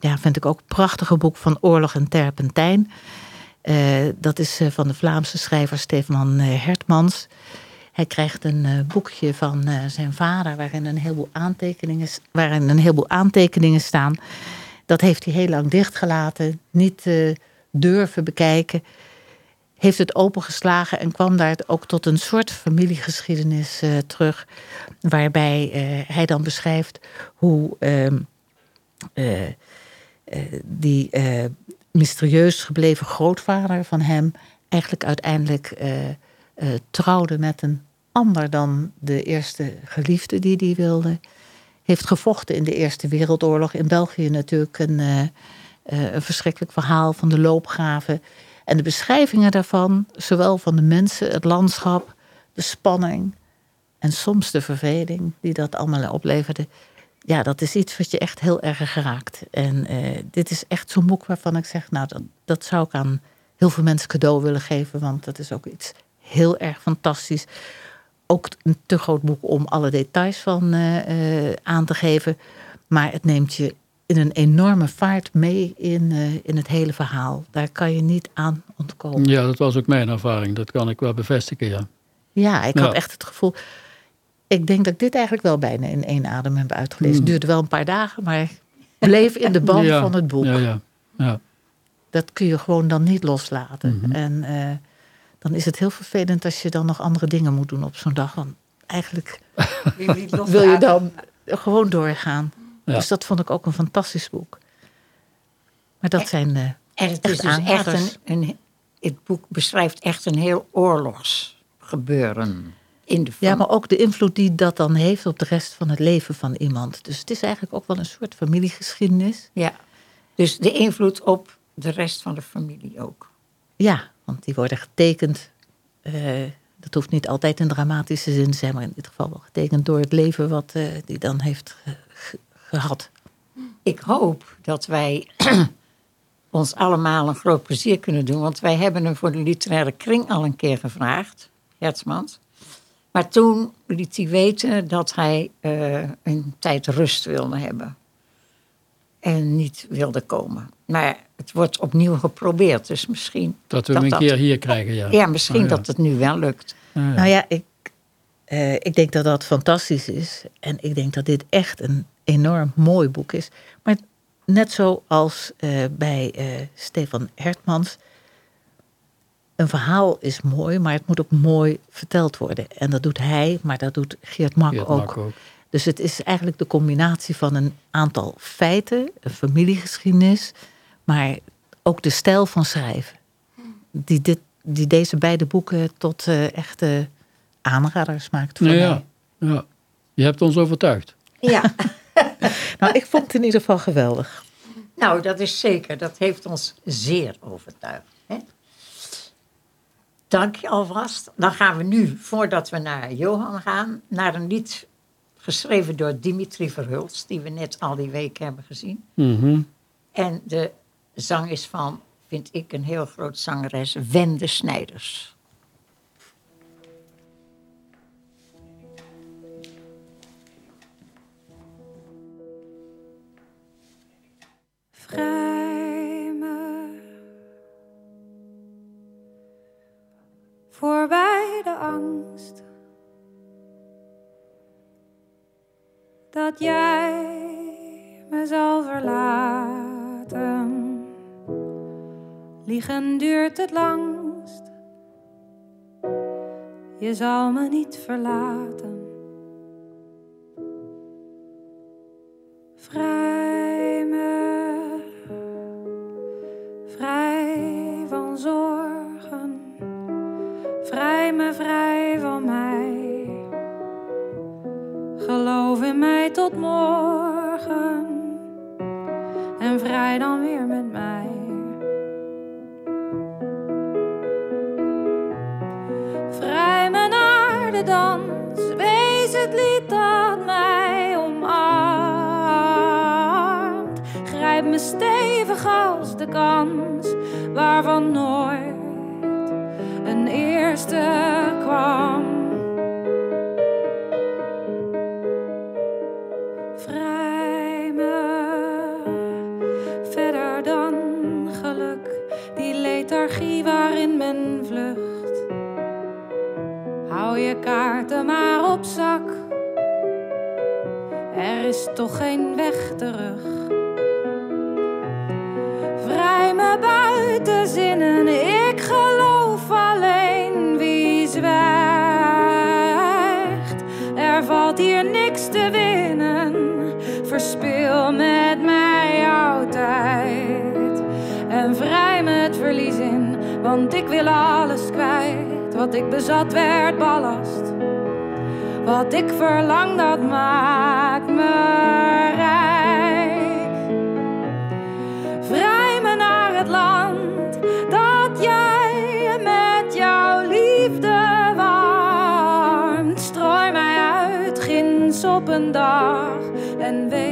ja, vind ik ook een prachtige boek van Oorlog en Terpentijn. Dat is van de Vlaamse schrijver Stefan Hertmans. Hij krijgt een boekje van zijn vader waarin een, heleboel aantekeningen, waarin een heleboel aantekeningen staan. Dat heeft hij heel lang dichtgelaten, niet durven bekijken heeft het opengeslagen en kwam daar ook tot een soort familiegeschiedenis eh, terug. Waarbij eh, hij dan beschrijft hoe ehm, eh, die mysterieus gebleven grootvader van hem eigenlijk uiteindelijk trouwde met een ander dan de eerste geliefde die hij wilde. Heeft gevochten in de Eerste Wereldoorlog. In België natuurlijk een, een verschrikkelijk verhaal van de loopgraven. En de beschrijvingen daarvan, zowel van de mensen, het landschap, de spanning en soms de verveling die dat allemaal opleverde. Ja, dat is iets wat je echt heel erg raakt. En eh, dit is echt zo'n boek waarvan ik zeg, nou, dat, dat zou ik aan heel veel mensen cadeau willen geven, want dat is ook iets heel erg fantastisch. Ook een te groot boek om alle details van eh, eh, aan te geven. Maar het neemt je in een enorme vaart mee in, eh, in het hele verhaal. Daar kan je niet aan ontkomen. Ja, dat was ook mijn ervaring. Dat kan ik wel bevestigen, ja. Ja, ik Ja. had echt het gevoel. Ik denk dat ik dit eigenlijk wel bijna in één adem heb uitgelezen. Het duurde wel een paar dagen, maar ik bleef in de band Hmm. Ja, van het boek. Ja, ja. ja. Dat kun je gewoon dan niet loslaten. Mhm. En eh, dan is het heel vervelend als je dan nog andere dingen moet doen op zo'n dag. Want eigenlijk wil je dan gewoon doorgaan. Ja. Dus dat vond ik ook een fantastisch boek. Maar dat zijn. eh, En het is Echt dus echt een, een... Het boek beschrijft echt een heel oorlogsgebeuren. In de ja, maar ook de invloed die dat dan heeft op de rest van het leven van iemand. Dus het is eigenlijk ook wel een soort familiegeschiedenis. ja. Dus de invloed op de rest van de familie ook. Ja, want die worden getekend. eh, dat hoeft niet altijd in dramatische zin te zijn, maar in dit geval wel getekend door het leven wat eh, die dan heeft gehad. Ik hoop dat wij ons allemaal een groot plezier kunnen doen. Want wij hebben hem voor de literaire kring al een keer gevraagd, Hertzmans. Maar toen liet hij weten dat hij eh, een tijd rust wilde hebben. En niet wilde komen. Maar het wordt opnieuw geprobeerd, dus misschien... Dat we hem een dat- keer hier krijgen, ja. Ja, misschien Oh, ja. dat het nu wel lukt. Ja. Nou ja, ik, eh, ik denk dat dat fantastisch is. En ik denk dat dit echt een enorm mooi boek is. Maar net zoals eh, bij eh, Stefan Hertmans. Een verhaal is mooi, maar het moet ook mooi verteld worden. En dat doet hij, maar dat doet Geert Mak Geert ook. Mak ook. Dus het is eigenlijk de combinatie van een aantal feiten, een familiegeschiedenis, maar ook de stijl van schrijven. Die, dit, die deze beide boeken tot eh, echte aanraders maakt voor Ja, mij. ja, ja. Je hebt ons overtuigd. Ja, Nou, ik vond het in ieder geval geweldig. nou dat is zeker. Dat heeft ons zeer overtuigd. Hè? Dank je alvast. Dan gaan we nu, voordat we naar Johan gaan, naar een lied geschreven door Dimitri Verhulst, die we net al die week hebben gezien. Mhm. En de zang is van, vind ik, een heel groot zangeres, Wende Snijders. Voorbij de angst dat jij me zal verlaten. Liegen duurt het langst, je zal me niet verlaten. Vrij morgen. En vrij dan weer met mij. Vrij me naar de dans. Wees het lied dat mij omarmt. Grijp me stevig als de kans waarvan nooit een eerste kwam. Kaarten maar op zak, er is toch geen weg terug. Vrij me buiten zinnen, ik geloof alleen wie zwijgt. Er valt hier niks te winnen, verspil met mij jouw tijd. En vrij me het verlies in, want ik wil alles. Wat ik bezat werd ballast. Wat ik verlang, dat maakt me rijk. Vrij me naar het land dat jij met jouw liefde warmt. Strooi mij uit, ginds op een dag en wees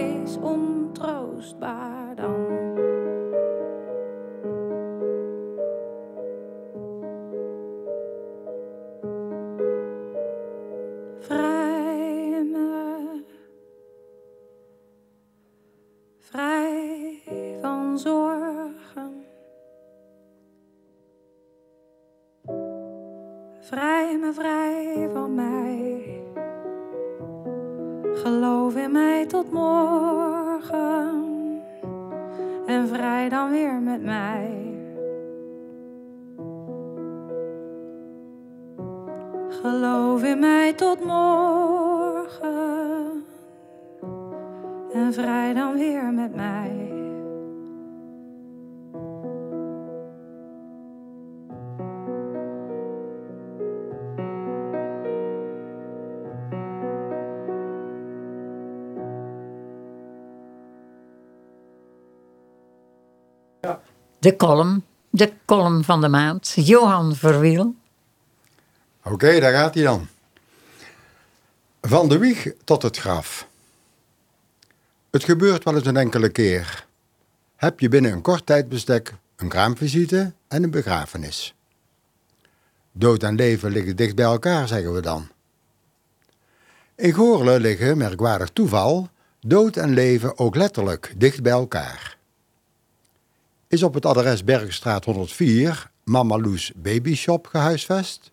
Vrij me vrij van mij. Geloof in mij tot morgen. En vrij dan weer met mij. Geloof in mij tot morgen. En vrij dan weer met mij. De column, de column van de maand. Johan Verwiel. Oké, daar gaat hij dan. Van de wieg tot het graf. Het gebeurt wel eens een enkele keer. Heb je binnen een kort tijdbestek een kraamvisite en een begrafenis. Dood en leven liggen dicht bij elkaar, zeggen we dan. In Goorle liggen, merkwaardig toeval, dood en leven ook letterlijk dicht bij elkaar. Is op het adres Bergstraat 104 Mama Loes Baby Shop gehuisvest?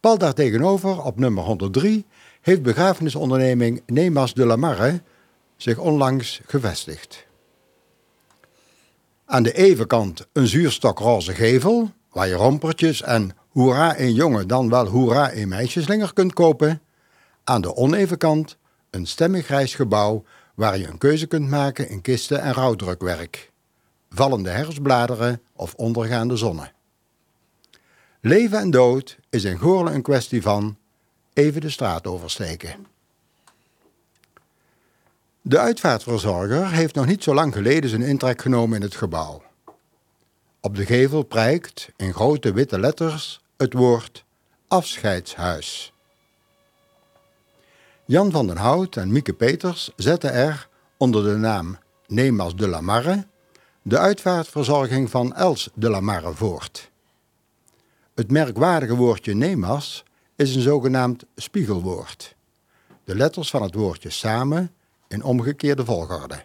Pal daar tegenover, op nummer 103, heeft begrafenisonderneming Nemas de la Marre zich onlangs gevestigd. Aan de evenkant een zuurstokroze gevel, waar je rompertjes en hoera een jongen dan wel hoera een meisjeslinger kunt kopen. Aan de onevenkant een stemmig grijs gebouw waar je een keuze kunt maken in kisten en rouwdrukwerk. Vallende herfstbladeren of ondergaande zonnen. Leven en dood is in Goorlen een kwestie van even de straat oversteken. De uitvaartverzorger heeft nog niet zo lang geleden zijn intrek genomen in het gebouw. Op de gevel prijkt in grote witte letters het woord afscheidshuis. Jan van den Hout en Mieke Peters zetten er onder de naam Nemas de la Marre de uitvaartverzorging van Els de la Marre voort. Het merkwaardige woordje Nemas is een zogenaamd spiegelwoord. De letters van het woordje samen in omgekeerde volgorde.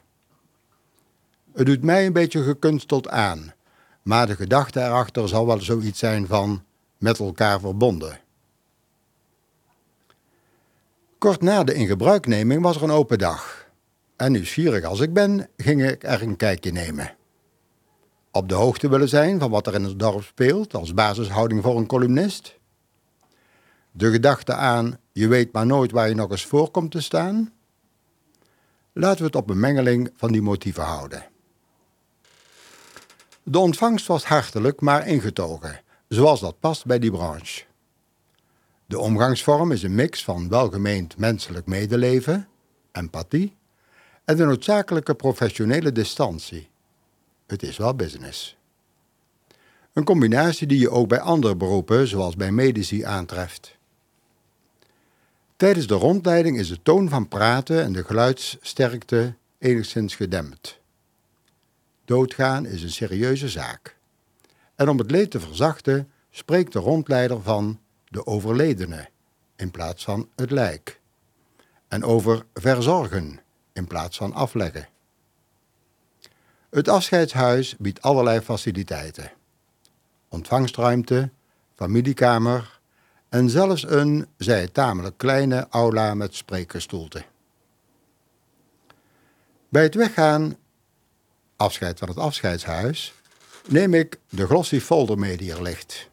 Het doet mij een beetje gekunsteld aan, maar de gedachte erachter zal wel zoiets zijn van met elkaar verbonden. Kort na de ingebruikneming was er een open dag. En nieuwsgierig als ik ben, ging ik er een kijkje nemen. Op de hoogte willen zijn van wat er in het dorp speelt als basishouding voor een columnist. De gedachte aan, je weet maar nooit waar je nog eens voor komt te staan. Laten we het op een mengeling van die motieven houden. De ontvangst was hartelijk, maar ingetogen, zoals dat past bij die branche. De omgangsvorm is een mix van welgemeend menselijk medeleven, empathie en de noodzakelijke professionele distantie. Het is wel business. Een combinatie die je ook bij andere beroepen, zoals bij medici, aantreft. Tijdens de rondleiding is de toon van praten en de geluidssterkte enigszins gedempt. Doodgaan is een serieuze zaak. En om het leed te verzachten, spreekt de rondleider van de overledene in plaats van het lijk. En over verzorgen in plaats van afleggen. Het afscheidshuis biedt allerlei faciliteiten. Ontvangstruimte, familiekamer en zelfs een, zij tamelijk kleine aula met spreekgestoelte. Bij het weggaan, afscheid van het afscheidshuis, neem ik de glossy folder mee die er ligt.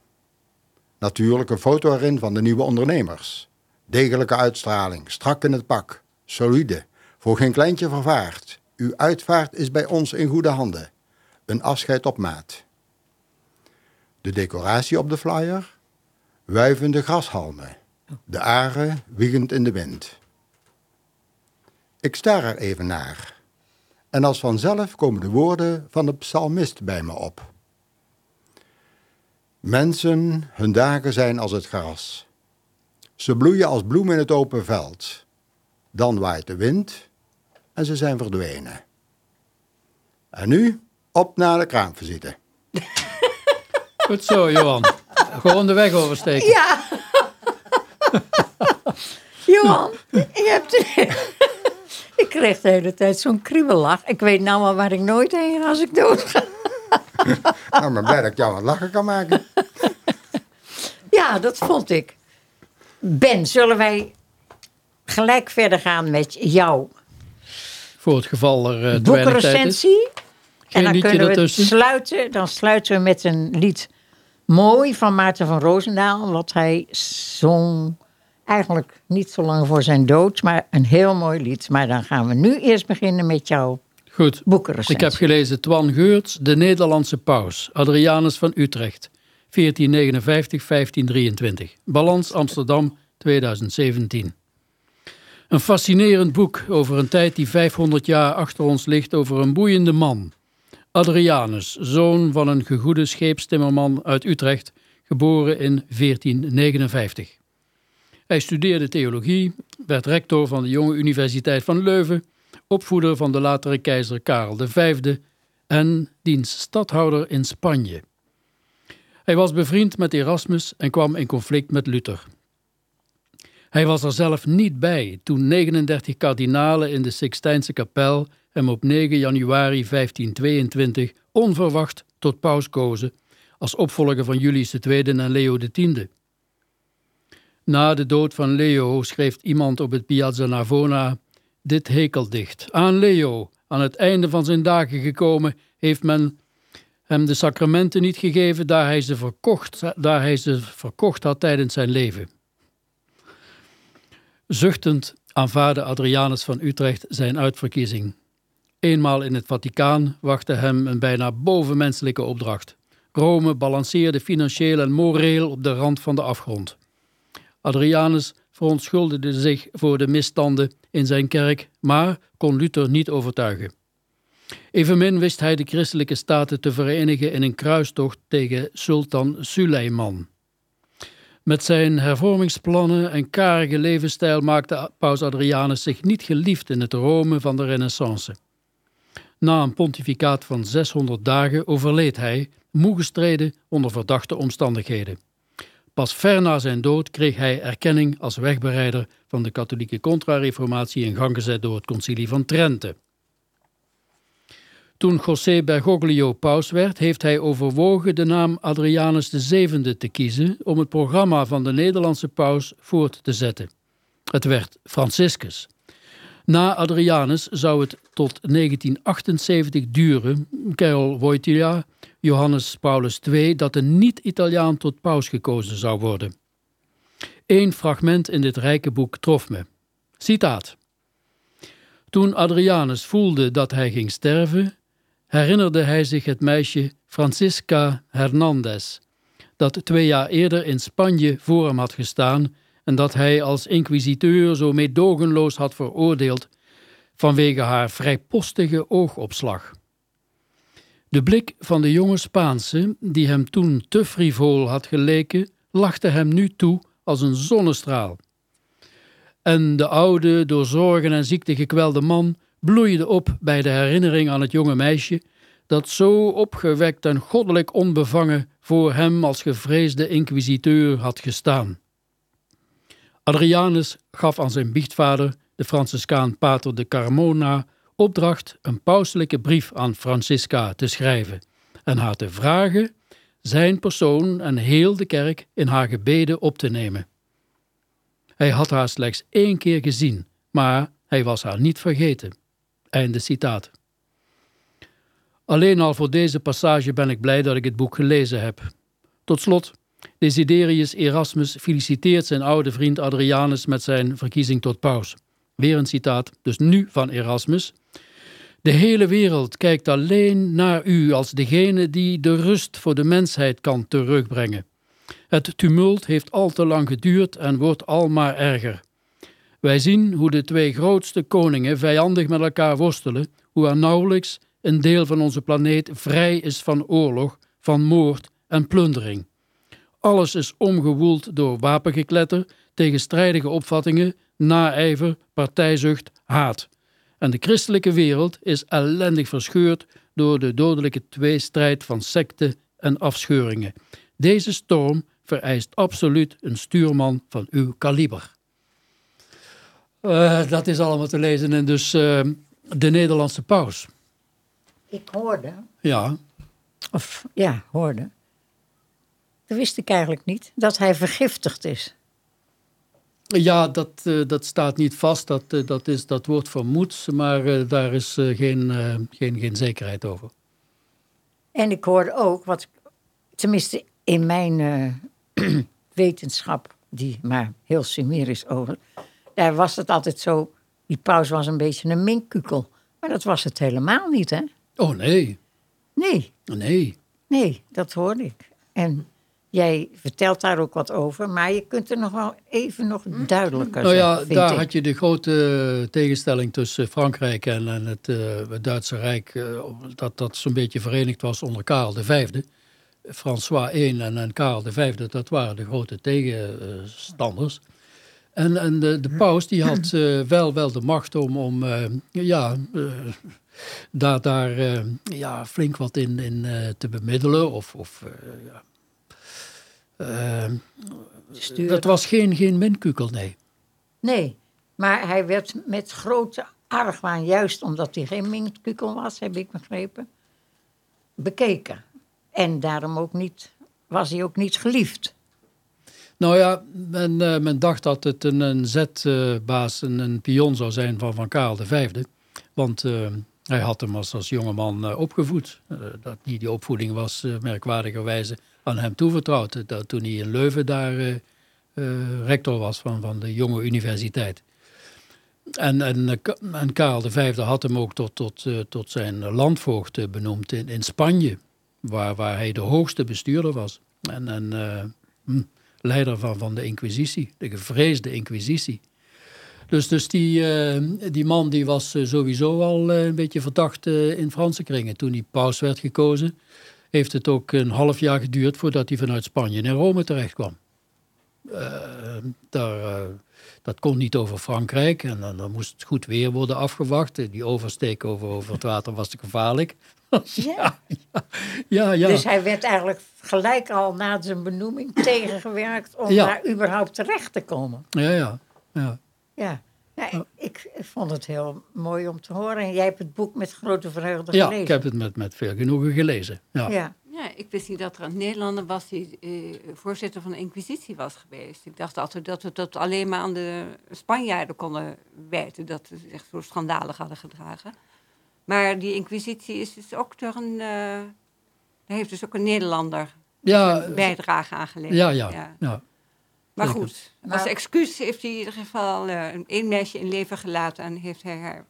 Natuurlijk een foto erin van de nieuwe ondernemers. Degelijke uitstraling, strak in het pak, solide, voor geen kleintje vervaard. Uw uitvaart is bij ons in goede handen. Een afscheid op maat. De decoratie op de flyer? Wuivende grashalmen. De aren wiegend in de wind. Ik staar er even naar. En als vanzelf komen de woorden van de psalmist bij me op. Mensen, hun dagen zijn als het gras. Ze bloeien als bloemen in het open veld. Dan waait de wind en ze zijn verdwenen. En nu op naar de kraamvisite. Goed zo, Johan. Gewoon de weg oversteken. Ja. Johan, ik, heb de- ik kreeg de hele tijd zo'n kriebellach. Ik weet nou wel waar ik nooit heen ga als ik dood ga. Nou, ben blij dat ik jou wat lachen kan maken. Ja, dat vond ik. Ben, zullen wij gelijk verder gaan met jouw Voor het geval er uh, boekenrecensie? Geen En dan kunnen we ertussen? sluiten. Dan sluiten we met een lied Mooi van Maarten van Roosendaal. Wat hij zong eigenlijk niet zo lang voor zijn dood. Maar een heel mooi lied. Maar dan gaan we nu eerst beginnen met jouw Goed. boekenrecensie. Ik heb gelezen Twan Geurts, De Nederlandse Paus, Adrianus van Utrecht, 1459-1523. Balans Amsterdam, 2017. Een fascinerend boek over een tijd die 500 jaar achter ons ligt over een boeiende man. Adrianus, zoon van een gegoede scheepstimmerman uit Utrecht, geboren in 1459. Hij studeerde theologie, werd rector van de Jonge Universiteit van Leuven, opvoeder van de latere keizer Karel V en diens stadhouder in Spanje. Hij was bevriend met Erasmus en kwam in conflict met Luther. Hij was er zelf niet bij toen 39 kardinalen in de Sixtijnse kapel hem op 9 januari 1522 onverwacht tot paus kozen als opvolger van Julius II en Leo X. Na de dood van Leo schreef iemand op het Piazza Navona dit hekeldicht. Aan Leo, aan het einde van zijn dagen gekomen, heeft men hem de sacramenten niet gegeven daar hij ze verkocht, daar hij ze verkocht had tijdens zijn leven. Zuchtend aanvaarde Adrianus van Utrecht zijn uitverkiezing. Eenmaal in het Vaticaan wachtte hem een bijna bovenmenselijke opdracht. Rome balanceerde financieel en moreel op de rand van de afgrond. Adrianus verontschuldigde zich voor de misstanden in zijn kerk, maar kon Luther niet overtuigen. Evenmin wist hij de christelijke staten te verenigen in een kruistocht tegen sultan Suleiman. Met zijn hervormingsplannen en karige levensstijl maakte paus Adrianus zich niet geliefd in het Rome van de Renaissance. Na een pontificaat van 600 dagen overleed hij, moe gestreden onder verdachte omstandigheden. Pas ver na zijn dood kreeg hij erkenning als wegbereider van de katholieke contra-reformatie in gang gezet door het concilie van Trente. Toen José Bergoglio paus werd, heeft hij overwogen de naam Adrianus VII te kiezen om het programma van de Nederlandse paus voort te zetten. Het werd Franciscus. Na Adrianus zou het tot 1978 duren, Karol Wojtyla, Johannes Paulus II, dat een niet-Italiaan tot paus gekozen zou worden. Eén fragment in dit rijke boek trof me. Citaat. Toen Adrianus voelde dat hij ging sterven, herinnerde hij zich het meisje Francisca Hernandez, dat twee jaar eerder in Spanje voor hem had gestaan en dat hij als inquisiteur zo meedogenloos had veroordeeld vanwege haar vrijpostige oogopslag. De blik van de jonge Spaanse, die hem toen te frivol had geleken, lachte hem nu toe als een zonnestraal. En de oude, door zorgen en ziekte gekwelde man bloeide op bij de herinnering aan het jonge meisje dat zo opgewekt en goddelijk onbevangen voor hem als gevreesde inquisiteur had gestaan. Adrianus gaf aan zijn biechtvader, de Franciscaan Pater de Carmona, opdracht een pauselijke brief aan Francisca te schrijven en haar te vragen zijn persoon en heel de kerk in haar gebeden op te nemen. Hij had haar slechts één keer gezien, maar hij was haar niet vergeten. Einde citaat. Alleen al voor deze passage ben ik blij dat ik het boek gelezen heb. Tot slot, Desiderius Erasmus feliciteert zijn oude vriend Adrianus met zijn verkiezing tot paus. Weer een citaat, dus nu van Erasmus. De hele wereld kijkt alleen naar u als degene die de rust voor de mensheid kan terugbrengen. Het tumult heeft al te lang geduurd en wordt al maar erger. Wij zien hoe de twee grootste koningen vijandig met elkaar worstelen, hoe er nauwelijks een deel van onze planeet vrij is van oorlog, van moord en plundering. Alles is omgewoeld door wapengekletter, tegenstrijdige opvattingen, naijver, partijzucht, haat. En de christelijke wereld is ellendig verscheurd door de dodelijke tweestrijd van secten en afscheuringen. Deze storm vereist absoluut een stuurman van uw kaliber. Uh, dat is allemaal te lezen en dus uh, de Nederlandse paus. Ik hoorde. Ja. Of ja, hoorde. Dat wist ik eigenlijk niet. Dat hij vergiftigd is. Ja, dat, uh, dat staat niet vast. Dat, dat, is, dat wordt vermoed, maar daar is geen, geen, geen zekerheid over. En ik hoorde ook, wat, tenminste in mijn wetenschap, die maar heel sumier is over, daar was het altijd zo, die paus was een beetje een minkkukel. Maar dat was het helemaal niet, hè? Oh, nee. Nee. Nee. Nee, dat hoorde ik. En jij vertelt daar ook wat over, maar je kunt er nog wel even nog duidelijker nou ja, zijn, daar ik. had je de grote tegenstelling tussen Frankrijk en, en het, uh, het, Duitse Rijk, uh, dat dat zo'n beetje verenigd was onder Karel V. François I en, en Karel V, dat waren de grote tegenstanders. En, en de, de paus die had uh, wel, wel de macht om, om ja, daar, daar ja, flink wat in, in te bemiddelen of, of ja, uh, dat was geen, geen minkukel, nee. Nee, maar hij werd met grote argwaan, juist omdat hij geen minkukel was, heb ik begrepen, bekeken. En daarom ook niet, was hij ook niet geliefd. Nou ja, men, uh, men dacht dat het een, een zetbaas, een, een pion zou zijn van, van Karel V. Want uh, hij had hem als, als jongeman uh, opgevoed. dat die, die opvoeding was merkwaardigerwijze aan hem toevertrouwd. Dat, toen hij in Leuven daar rector was van, van de jonge universiteit. En, en, en Karel V had hem ook tot, tot, tot zijn landvoogd benoemd in, in Spanje, waar, waar hij de hoogste bestuurder was. En, en hm, leider van, van de inquisitie, de gevreesde inquisitie. Dus, dus die, die man die was sowieso al een beetje verdacht in Franse kringen toen hij paus werd gekozen heeft het ook een half jaar geduurd voordat hij vanuit Spanje in Rome terecht kwam. Daar, dat kon niet over Frankrijk en dan, dan, moest het goed weer worden afgewacht. Die oversteek over, over het water was te gevaarlijk. Ja. ja, ja, ja. Dus hij werd eigenlijk gelijk al na zijn benoeming tegengewerkt om Ja. daar überhaupt terecht te komen. Ja, ja, ja. Ja. Ja, ik, ik vond het heel mooi om te horen. En jij hebt het boek met grote vreugde ja gelezen. ik heb het met, met veel genoegen gelezen. Ja. Ja. Ja, ik wist niet dat er een Nederlander was die eh, voorzitter van de Inquisitie was geweest. Ik dacht altijd dat we dat alleen maar aan de Spanjaarden konden wijten, dat ze zich zo schandalig hadden gedragen. Maar die Inquisitie is dus ook door een. eh daar heeft dus ook een Nederlander Ja, een bijdrage aan geleverd. ja, ja, ja. Maar goed, Maar- als excuus heeft hij in ieder geval eh, een één meisje in leven gelaten en heeft hij haar,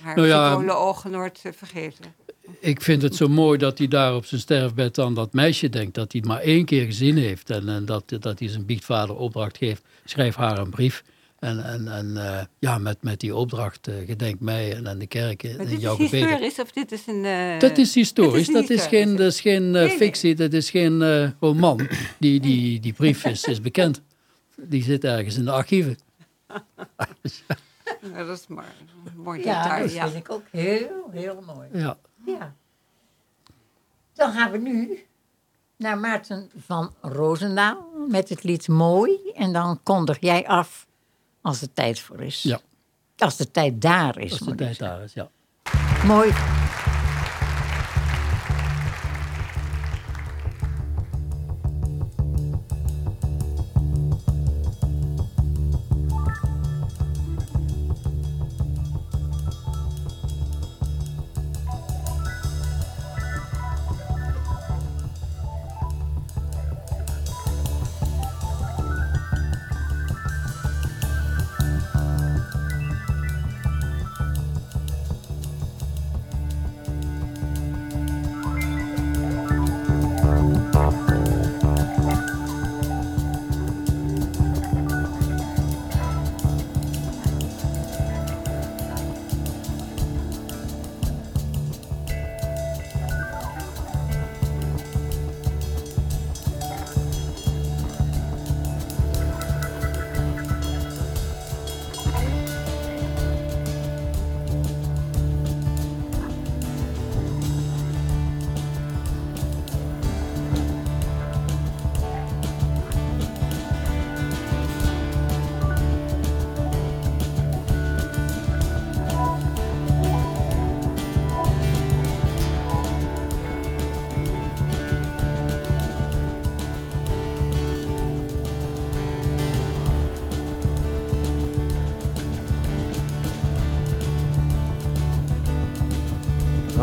haar Nou ja, ogen nooit eh, vergeten. ik vind het zo mooi dat hij daar op zijn sterfbed aan dat meisje denkt. Dat hij het maar één keer gezien heeft. En, en dat, dat hij zijn biechtvader opdracht geeft. Schrijf haar een brief. En, en, en uh, ja, met, met die opdracht, uh, gedenk mij en aan de kerk in, Maar dit jouw is gebeden. historisch of dit is een... uh, Dat is historisch, Het is dat is historisch. geen, dat is geen Nee, nee. fictie, dat is geen eh, roman. Die, die, die brief is, is bekend. Die zit ergens in de archieven. Ja, dat is mooi. Mooi Ja, detail, dat ja. vind ik ook heel, heel mooi. Ja. Ja. Dan gaan we nu naar Maarten van Roosendaal met het lied Mooi. En dan kondig jij af als de tijd voor is. Ja. Als de tijd daar is. Als de tijd daar is, ja. Mooi.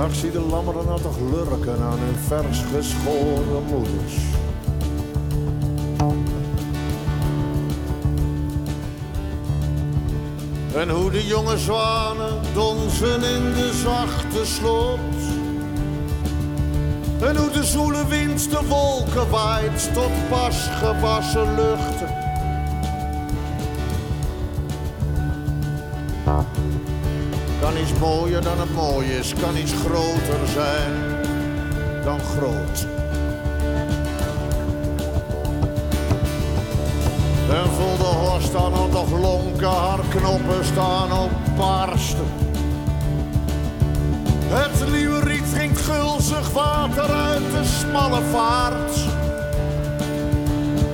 Ach, zie de lammeren nou toch lurken aan hun vers geschoren moeders. En hoe de jonge zwanen donzen in de zachte sloot. En hoe de zoele wind de wolken waait tot pas gewassen luchten. Mooier dan het mooi is, kan iets groter zijn dan groot. En voel de horst staan op de glonken, haar knoppen staan op barsten. Het nieuwe riet drinkt gulzig water uit de smalle vaart.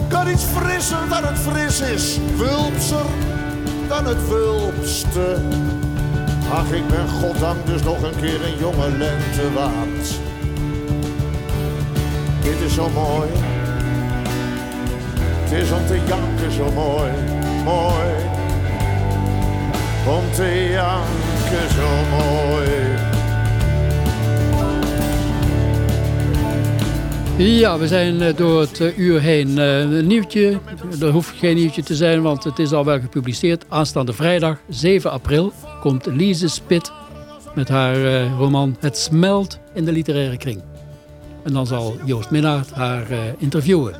Kan iets frisser dan het fris is, wulpser dan het wulpste. Ach, ik ben goddank dus nog een keer een jonge lente waard. Dit is zo mooi. Het is om te janken zo mooi, mooi. Om te janken zo mooi. Ja, we zijn eh, door het eh, uur heen. Eh, Een nieuwtje, er hoeft geen nieuwtje te zijn, want het is al wel gepubliceerd. Aanstaande vrijdag, 7 april, komt Lise Spit met haar eh, roman Het smelt in de literaire kring. En dan zal Joost Minnaert haar eh, interviewen.